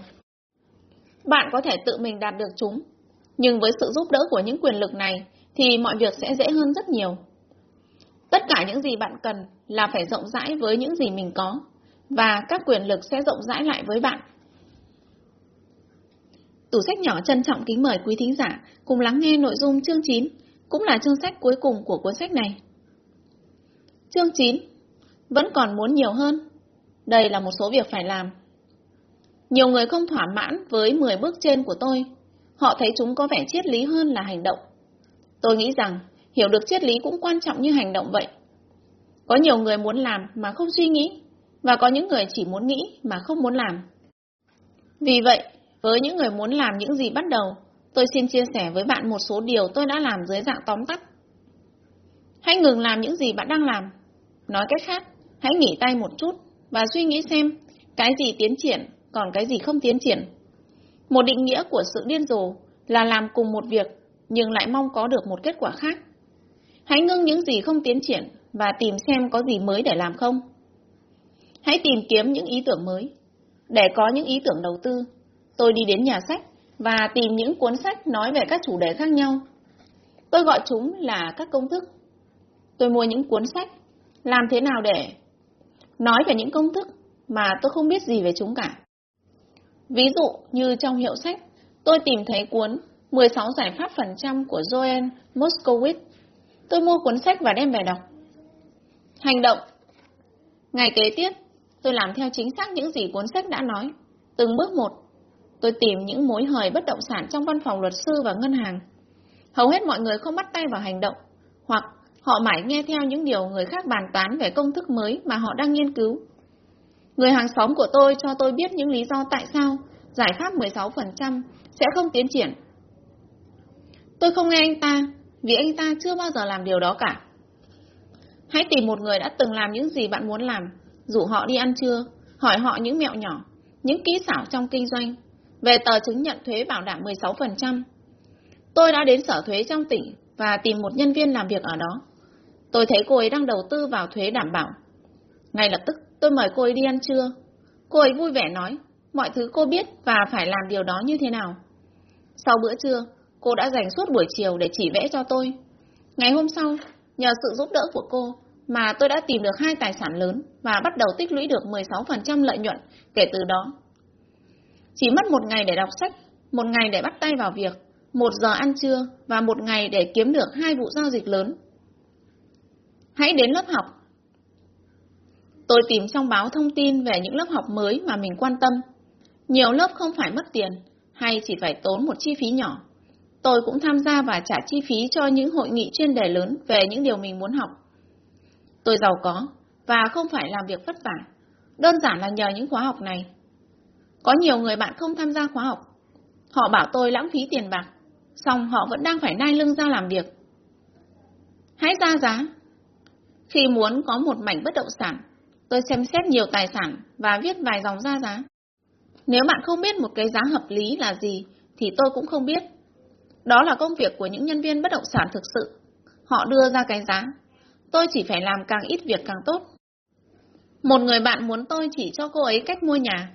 Bạn có thể tự mình đạt được chúng, nhưng với sự giúp đỡ của những quyền lực này thì mọi việc sẽ dễ hơn rất nhiều. Tất cả những gì bạn cần là phải rộng rãi với những gì mình có, và các quyền lực sẽ rộng rãi lại với bạn. Tủ sách nhỏ trân trọng kính mời quý thính giả cùng lắng nghe nội dung chương 9, cũng là chương sách cuối cùng của cuốn sách này. Chương 9 Vẫn còn muốn nhiều hơn. Đây là một số việc phải làm. Nhiều người không thỏa mãn với 10 bước trên của tôi. Họ thấy chúng có vẻ triết lý hơn là hành động. Tôi nghĩ rằng hiểu được triết lý cũng quan trọng như hành động vậy. Có nhiều người muốn làm mà không suy nghĩ, và có những người chỉ muốn nghĩ mà không muốn làm. Vì vậy, với những người muốn làm những gì bắt đầu, tôi xin chia sẻ với bạn một số điều tôi đã làm dưới dạng tóm tắt. Hãy ngừng làm những gì bạn đang làm. Nói cách khác, hãy nghỉ tay một chút và suy nghĩ xem cái gì tiến triển, còn cái gì không tiến triển. Một định nghĩa của sự điên rồ là làm cùng một việc nhưng lại mong có được một kết quả khác. Hãy ngưng những gì không tiến triển và tìm xem có gì mới để làm không. Hãy tìm kiếm những ý tưởng mới. Để có những ý tưởng đầu tư, tôi đi đến nhà sách và tìm những cuốn sách nói về các chủ đề khác nhau. Tôi gọi chúng là các công thức. Tôi mua những cuốn sách, làm thế nào để nói về những công thức mà tôi không biết gì về chúng cả. Ví dụ như trong hiệu sách, tôi tìm thấy cuốn 16 giải pháp phần trăm của Joel Moskowitz. Tôi mua cuốn sách và đem về đọc. Hành động Ngày kế tiếp, tôi làm theo chính xác những gì cuốn sách đã nói, từng bước một. Tôi tìm những mối hời bất động sản trong văn phòng luật sư và ngân hàng. Hầu hết mọi người không bắt tay vào hành động, hoặc họ mãi nghe theo những điều người khác bàn tán về công thức mới mà họ đang nghiên cứu. Người hàng xóm của tôi cho tôi biết những lý do tại sao giải pháp 16% sẽ không tiến triển. Tôi không nghe anh ta, vì anh ta chưa bao giờ làm điều đó cả. Hãy tìm một người đã từng làm những gì bạn muốn làm, rủ họ đi ăn trưa, hỏi họ những mẹo nhỏ, những kỹ xảo trong kinh doanh, về tờ chứng nhận thuế bảo đảm 16%. Tôi đã đến sở thuế trong tỉnh và tìm một nhân viên làm việc ở đó. Tôi thấy cô ấy đang đầu tư vào thuế đảm bảo. Ngay lập tức tôi mời cô ấy đi ăn trưa. Cô ấy vui vẻ nói, mọi thứ cô biết và phải làm điều đó như thế nào. Sau bữa trưa, cô đã dành suốt buổi chiều để chỉ vẽ cho tôi. Ngày hôm sau, nhờ sự giúp đỡ của cô mà tôi đã tìm được hai tài sản lớn và bắt đầu tích lũy được 16% lợi nhuận kể từ đó. Chỉ mất một ngày để đọc sách, một ngày để bắt tay vào việc, một giờ ăn trưa và một ngày để kiếm được hai vụ giao dịch lớn. Hãy đến lớp học. Tôi tìm trong báo thông tin về những lớp học mới mà mình quan tâm. Nhiều lớp không phải mất tiền, hay chỉ phải tốn một chi phí nhỏ. Tôi cũng tham gia và trả chi phí cho những hội nghị chuyên đề lớn về những điều mình muốn học. Tôi giàu có và không phải làm việc vất vả, đơn giản là nhờ những khóa học này. Có nhiều người bạn không tham gia khóa học. Họ bảo tôi lãng phí tiền bạc, song họ vẫn đang phải nai lưng ra làm việc. Hãy ra giá. Khi muốn có một mảnh bất động sản, tôi xem xét nhiều tài sản và viết vài dòng ra giá. Nếu bạn không biết một cái giá hợp lý là gì, thì tôi cũng không biết. Đó là công việc của những nhân viên bất động sản thực sự. Họ đưa ra cái giá. Tôi chỉ phải làm càng ít việc càng tốt. Một người bạn muốn tôi chỉ cho cô ấy cách mua nhà.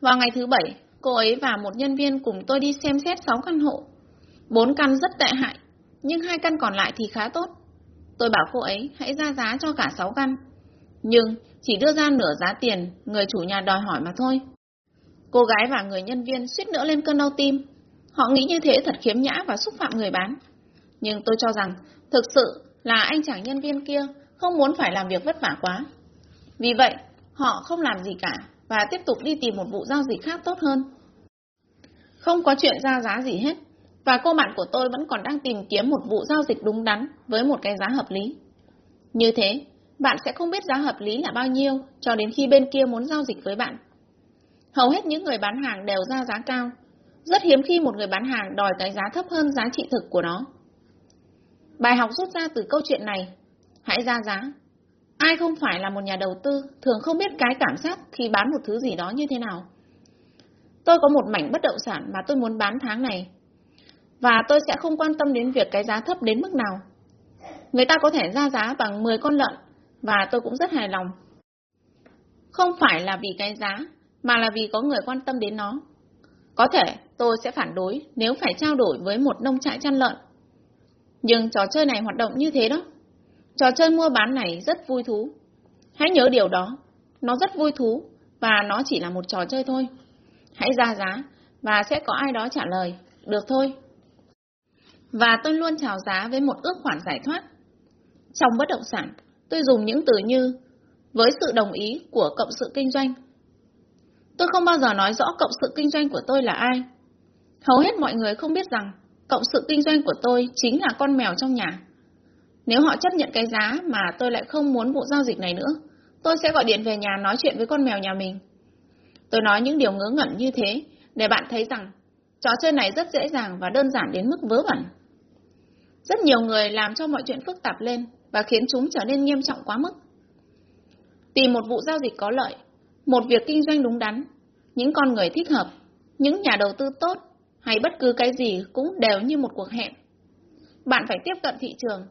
Vào ngày thứ bảy, cô ấy và một nhân viên cùng tôi đi xem xét 6 căn hộ. Bốn căn rất tệ hại, nhưng hai căn còn lại thì khá tốt. Tôi bảo cô ấy hãy ra giá cho cả 6 căn. Nhưng chỉ đưa ra nửa giá tiền người chủ nhà đòi hỏi mà thôi. Cô gái và người nhân viên suýt nữa lên cơn đau tim. Họ nghĩ như thế thật khiếm nhã và xúc phạm người bán. Nhưng tôi cho rằng, thực sự là anh chàng nhân viên kia không muốn phải làm việc vất vả quá. Vì vậy, họ không làm gì cả và tiếp tục đi tìm một vụ giao dịch khác tốt hơn. Không có chuyện ra giá gì hết, và cô bạn của tôi vẫn còn đang tìm kiếm một vụ giao dịch đúng đắn với một cái giá hợp lý. Như thế, bạn sẽ không biết giá hợp lý là bao nhiêu cho đến khi bên kia muốn giao dịch với bạn. Hầu hết những người bán hàng đều ra giá cao. Rất hiếm khi một người bán hàng đòi cái giá thấp hơn giá trị thực của nó. Bài học rút ra từ câu chuyện này, hãy ra giá. Ai không phải là một nhà đầu tư thường không biết cái cảm giác khi bán một thứ gì đó như thế nào. Tôi có một mảnh bất động sản mà tôi muốn bán tháng này. Và tôi sẽ không quan tâm đến việc cái giá thấp đến mức nào. Người ta có thể ra giá bằng 10 con lợn, và tôi cũng rất hài lòng. Không phải là vì cái giá, mà là vì có người quan tâm đến nó. Có thể tôi sẽ phản đối nếu phải trao đổi với một nông trại chăn lợn. Nhưng trò chơi này hoạt động như thế đó. Trò chơi mua bán này rất vui thú. Hãy nhớ điều đó. Nó rất vui thú và nó chỉ là một trò chơi thôi. Hãy ra giá và sẽ có ai đó trả lời. Được thôi. Và tôi luôn chào giá với một ước khoản giải thoát. Trong bất động sản, tôi dùng những từ như với sự đồng ý của cộng sự kinh doanh Tôi không bao giờ nói rõ cộng sự kinh doanh của tôi là ai. Hầu hết mọi người không biết rằng cộng sự kinh doanh của tôi chính là con mèo trong nhà. Nếu họ chấp nhận cái giá mà tôi lại không muốn vụ giao dịch này nữa, tôi sẽ gọi điện về nhà nói chuyện với con mèo nhà mình. Tôi nói những điều ngớ ngẩn như thế để bạn thấy rằng trò chơi này rất dễ dàng và đơn giản đến mức vớ vẩn. Rất nhiều người làm cho mọi chuyện phức tạp lên và khiến chúng trở nên nghiêm trọng quá mức. Tìm một vụ giao dịch có lợi một việc kinh doanh đúng đắn, những con người thích hợp, những nhà đầu tư tốt hay bất cứ cái gì cũng đều như một cuộc hẹn. Bạn phải tiếp cận thị trường,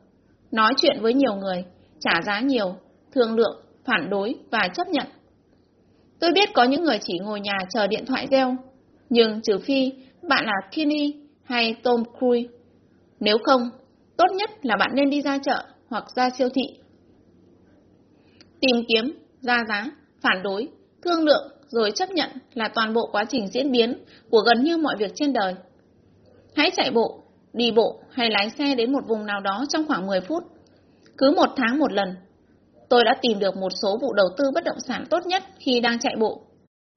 nói chuyện với nhiều người, trả giá nhiều, thương lượng, phản đối và chấp nhận. Tôi biết có những người chỉ ngồi nhà chờ điện thoại reo, nhưng trừ phi bạn là Kinney hay Tom Cruise. Nếu không, tốt nhất là bạn nên đi ra chợ hoặc ra siêu thị. Tìm kiếm, ra giá, phản đối thương lượng rồi chấp nhận là toàn bộ quá trình diễn biến của gần như mọi việc trên đời. Hãy chạy bộ, đi bộ hay lái xe đến một vùng nào đó trong khoảng 10 phút. Cứ một tháng một lần, tôi đã tìm được một số vụ đầu tư bất động sản tốt nhất khi đang chạy bộ.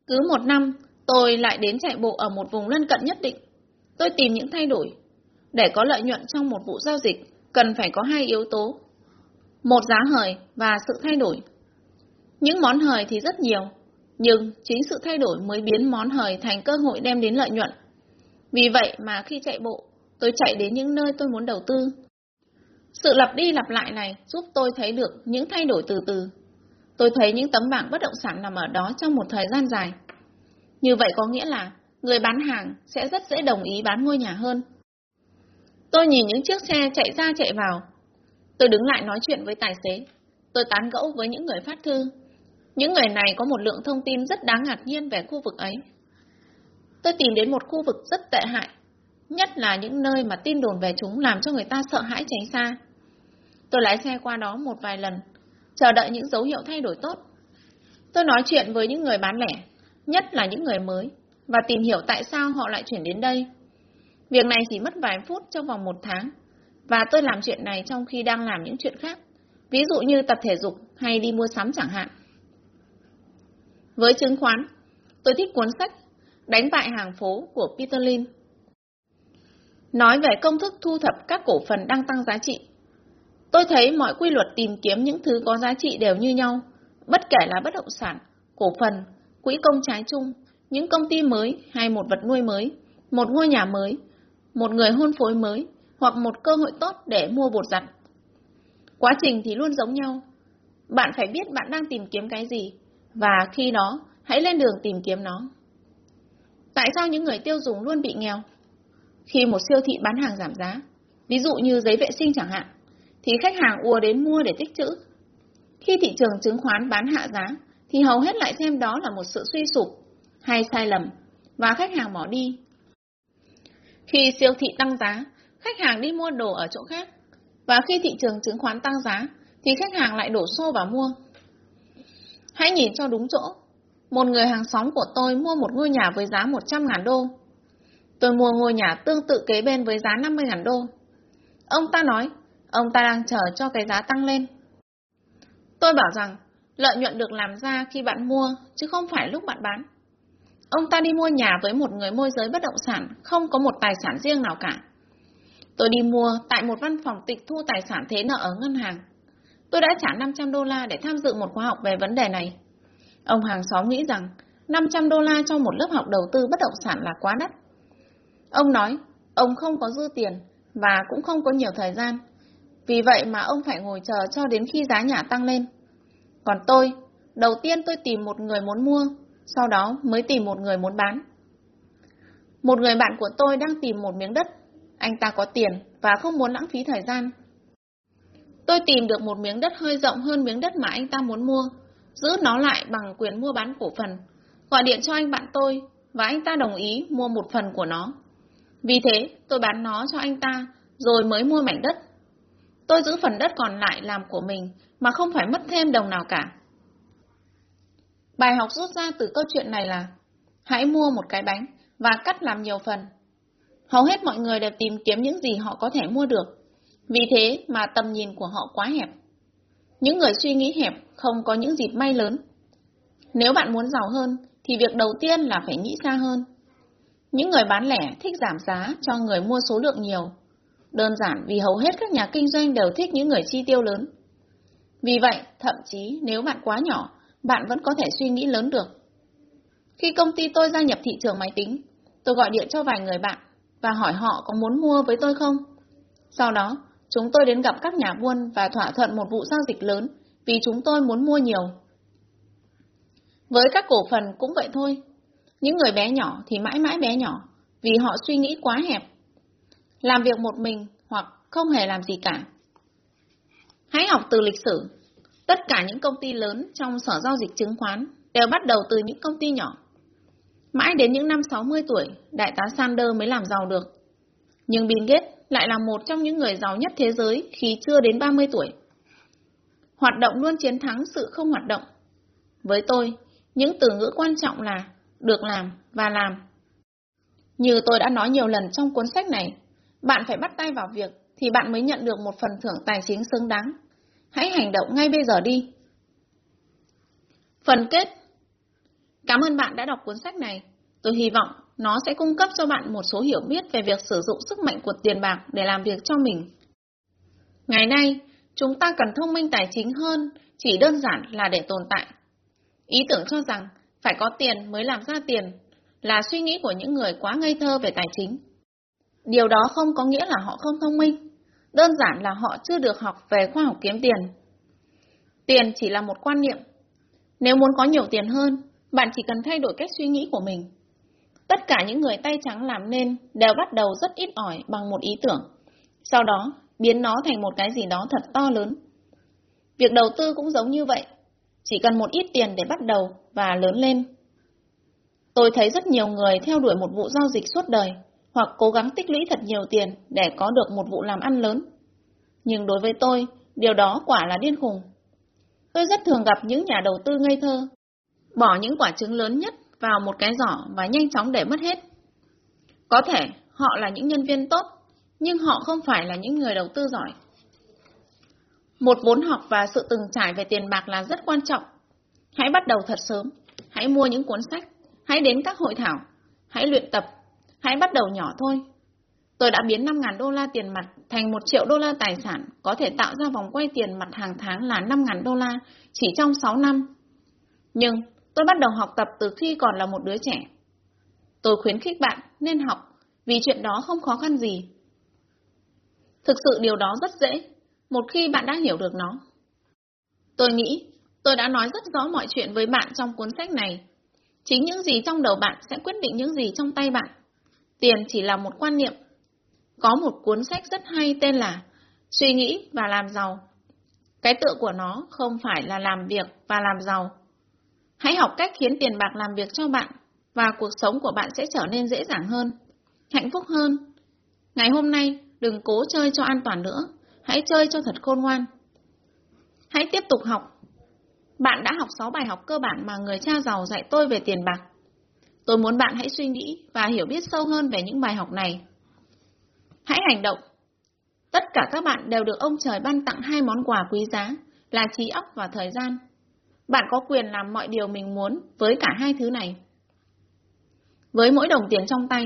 Cứ một năm, tôi lại đến chạy bộ ở một vùng lân cận nhất định. Tôi tìm những thay đổi. Để có lợi nhuận trong một vụ giao dịch, cần phải có hai yếu tố. Một giá hời và sự thay đổi. Những món hời thì rất nhiều, nhưng chính sự thay đổi mới biến món hời thành cơ hội đem đến lợi nhuận. Vì vậy mà khi chạy bộ, tôi chạy đến những nơi tôi muốn đầu tư. Sự lặp đi lặp lại này giúp tôi thấy được những thay đổi từ từ. Tôi thấy những tấm bảng bất động sản nằm ở đó trong một thời gian dài. Như vậy có nghĩa là người bán hàng sẽ rất dễ đồng ý bán ngôi nhà hơn. Tôi nhìn những chiếc xe chạy ra chạy vào. Tôi đứng lại nói chuyện với tài xế. Tôi tán gẫu với những người phát thư những người này có một lượng thông tin rất đáng ngạc nhiên về khu vực ấy. tôi tìm đến một khu vực rất tệ hại, nhất là những nơi mà tin đồn về chúng làm cho người ta sợ hãi tránh xa. Tôi lái xe qua đó một vài lần, chờ đợi những dấu hiệu thay đổi tốt. Tôi nói chuyện với những người bán lẻ, nhất là những người mới, và tìm hiểu tại sao họ lại chuyển đến đây. Việc này chỉ mất vài phút trong vòng một tháng, và tôi làm chuyện này trong khi đang làm những chuyện khác, ví dụ như tập thể dục hay đi mua sắm chẳng hạn. Với chứng khoán, tôi thích cuốn sách Đánh bại hàng phố của Peter Lynn. Nói về công thức thu thập các cổ phần đang tăng giá trị. Tôi thấy mọi quy luật tìm kiếm những thứ có giá trị đều như nhau, bất kể là bất động sản, cổ phần, quỹ công trái chung, những công ty mới hay một vật nuôi mới, một ngôi nhà mới, một người hôn phối mới hoặc một cơ hội tốt để mua bột giặt. Quá trình thì luôn giống nhau. Bạn phải biết bạn đang tìm kiếm cái gì, và khi đó, hãy lên đường tìm kiếm nó. Tại sao những người tiêu dùng luôn bị nghèo? Khi một siêu thị bán hàng giảm giá, ví dụ như giấy vệ sinh chẳng hạn, thì khách hàng ùa đến mua để tích trữ. Khi thị trường chứng khoán bán hạ giá, thì hầu hết lại xem đó là một sự suy sụp hay sai lầm, và khách hàng bỏ đi. Khi siêu thị tăng giá, khách hàng đi mua đồ ở chỗ khác, và khi thị trường chứng khoán tăng giá, thì khách hàng lại đổ xô vào mua. Hãy nhìn cho đúng chỗ. Một người hàng xóm của tôi mua một ngôi nhà với giá 100.000 đô. Tôi mua ngôi nhà tương tự kế bên với giá 50.000 đô. Ông ta nói, ông ta đang chờ cho cái giá tăng lên. Tôi bảo rằng, lợi nhuận được làm ra khi bạn mua, chứ không phải lúc bạn bán. Ông ta đi mua nhà với một người môi giới bất động sản, không có một tài sản riêng nào cả. Tôi đi mua tại một văn phòng tịch thu tài sản thế nợ ở ngân hàng. Tôi đã trả 500 đô la để tham dự một khóa học về vấn đề này. Ông hàng xóm nghĩ rằng 500 đô la cho một lớp học đầu tư bất động sản là quá đắt. Ông nói, ông không có dư tiền và cũng không có nhiều thời gian. Vì vậy mà ông phải ngồi chờ cho đến khi giá nhà tăng lên. Còn tôi, đầu tiên tôi tìm một người muốn mua, sau đó mới tìm một người muốn bán. Một người bạn của tôi đang tìm một miếng đất. Anh ta có tiền và không muốn lãng phí thời gian. Tôi tìm được một miếng đất hơi rộng hơn miếng đất mà anh ta muốn mua, giữ nó lại bằng quyền mua bán cổ phần, gọi điện cho anh bạn tôi và anh ta đồng ý mua một phần của nó. Vì thế, tôi bán nó cho anh ta, rồi mới mua mảnh đất. Tôi giữ phần đất còn lại làm của mình, mà không phải mất thêm đồng nào cả. Bài học rút ra từ câu chuyện này là hãy mua một cái bánh và cắt làm nhiều phần. Hầu hết mọi người đều tìm kiếm những gì họ có thể mua được, vì thế mà tầm nhìn của họ quá hẹp. Những người suy nghĩ hẹp không có những dịp may lớn. Nếu bạn muốn giàu hơn, thì việc đầu tiên là phải nghĩ xa hơn. Những người bán lẻ thích giảm giá cho người mua số lượng nhiều. Đơn giản vì hầu hết các nhà kinh doanh đều thích những người chi tiêu lớn. Vì vậy, thậm chí nếu bạn quá nhỏ, bạn vẫn có thể suy nghĩ lớn được. Khi công ty tôi gia nhập thị trường máy tính, tôi gọi điện cho vài người bạn và hỏi họ có muốn mua với tôi không. Sau đó, chúng tôi đến gặp các nhà buôn và thỏa thuận một vụ giao dịch lớn vì chúng tôi muốn mua nhiều. Với các cổ phần cũng vậy thôi. Những người bé nhỏ thì mãi mãi bé nhỏ vì họ suy nghĩ quá hẹp. Làm việc một mình hoặc không hề làm gì cả. Hãy học từ lịch sử. Tất cả những công ty lớn trong sở giao dịch chứng khoán đều bắt đầu từ những công ty nhỏ. Mãi đến những năm 60 tuổi, đại tá Sander mới làm giàu được. Nhưng Bill Gates lại là một trong những người giàu nhất thế giới khi chưa đến 30 tuổi. Hoạt động luôn chiến thắng sự không hoạt động. Với tôi, những từ ngữ quan trọng là được làm và làm. Như tôi đã nói nhiều lần trong cuốn sách này, bạn phải bắt tay vào việc thì bạn mới nhận được một phần thưởng tài chính xứng đáng. Hãy hành động ngay bây giờ đi. Phần kết Cảm ơn bạn đã đọc cuốn sách này. Tôi hy vọng nó sẽ cung cấp cho bạn một số hiểu biết về việc sử dụng sức mạnh của tiền bạc để làm việc cho mình. Ngày nay, chúng ta cần thông minh tài chính hơn, chỉ đơn giản là để tồn tại. Ý tưởng cho rằng phải có tiền mới làm ra tiền là suy nghĩ của những người quá ngây thơ về tài chính. Điều đó không có nghĩa là họ không thông minh, đơn giản là họ chưa được học về khoa học kiếm tiền. Tiền chỉ là một quan niệm. Nếu muốn có nhiều tiền hơn, bạn chỉ cần thay đổi cách suy nghĩ của mình. Tất cả những người tay trắng làm nên đều bắt đầu rất ít ỏi bằng một ý tưởng. Sau đó, biến nó thành một cái gì đó thật to lớn. Việc đầu tư cũng giống như vậy, chỉ cần một ít tiền để bắt đầu và lớn lên. Tôi thấy rất nhiều người theo đuổi một vụ giao dịch suốt đời, hoặc cố gắng tích lũy thật nhiều tiền để có được một vụ làm ăn lớn. Nhưng đối với tôi, điều đó quả là điên khùng. Tôi rất thường gặp những nhà đầu tư ngây thơ, bỏ những quả trứng lớn nhất vào một cái giỏ và nhanh chóng để mất hết. Có thể họ là những nhân viên tốt, nhưng họ không phải là những người đầu tư giỏi. Một vốn học và sự từng trải về tiền bạc là rất quan trọng. Hãy bắt đầu thật sớm, hãy mua những cuốn sách, hãy đến các hội thảo, hãy luyện tập, hãy bắt đầu nhỏ thôi. Tôi đã biến 5.000 đô la tiền mặt thành 1 triệu đô la tài sản, có thể tạo ra vòng quay tiền mặt hàng tháng là 5.000 đô la chỉ trong 6 năm. Nhưng tôi bắt đầu học tập từ khi còn là một đứa trẻ. Tôi khuyến khích bạn nên học, vì chuyện đó không khó khăn gì. Thực sự điều đó rất dễ, một khi bạn đã hiểu được nó. Tôi nghĩ tôi đã nói rất rõ mọi chuyện với bạn trong cuốn sách này. Chính những gì trong đầu bạn sẽ quyết định những gì trong tay bạn. Tiền chỉ là một quan niệm. Có một cuốn sách rất hay tên là Suy nghĩ và làm giàu. Cái tựa của nó không phải là làm việc và làm giàu. Hãy học cách khiến tiền bạc làm việc cho bạn và cuộc sống của bạn sẽ trở nên dễ dàng hơn, hạnh phúc hơn. Ngày hôm nay, đừng cố chơi cho an toàn nữa, hãy chơi cho thật khôn ngoan. Hãy tiếp tục học. Bạn đã học 6 bài học cơ bản mà người cha giàu dạy tôi về tiền bạc. Tôi muốn bạn hãy suy nghĩ và hiểu biết sâu hơn về những bài học này. Hãy hành động. Tất cả các bạn đều được ông trời ban tặng hai món quà quý giá là trí óc và thời gian. Bạn có quyền làm mọi điều mình muốn với cả hai thứ này. Với mỗi đồng tiền trong tay,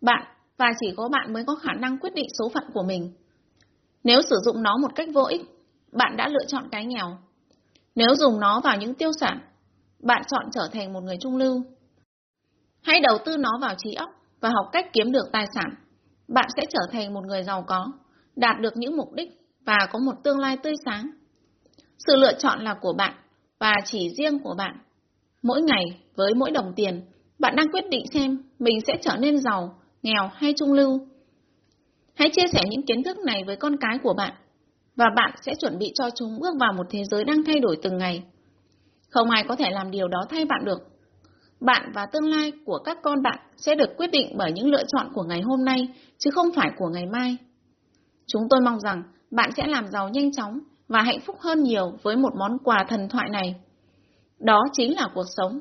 bạn và chỉ có bạn mới có khả năng quyết định số phận của mình. Nếu sử dụng nó một cách vô ích, bạn đã lựa chọn cái nghèo. Nếu dùng nó vào những tiêu sản, bạn chọn trở thành một người trung lưu. Hãy đầu tư nó vào trí óc và học cách kiếm được tài sản. Bạn sẽ trở thành một người giàu có, đạt được những mục đích và có một tương lai tươi sáng. Sự lựa chọn là của bạn và chỉ riêng của bạn. Mỗi ngày, với mỗi đồng tiền, bạn đang quyết định xem mình sẽ trở nên giàu, nghèo hay trung lưu. Hãy chia sẻ những kiến thức này với con cái của bạn, và bạn sẽ chuẩn bị cho chúng bước vào một thế giới đang thay đổi từng ngày. Không ai có thể làm điều đó thay bạn được. Bạn và tương lai của các con bạn sẽ được quyết định bởi những lựa chọn của ngày hôm nay, chứ không phải của ngày mai. Chúng tôi mong rằng bạn sẽ làm giàu nhanh chóng và hạnh phúc hơn nhiều với một món quà thần thoại này. Đó chính là cuộc sống.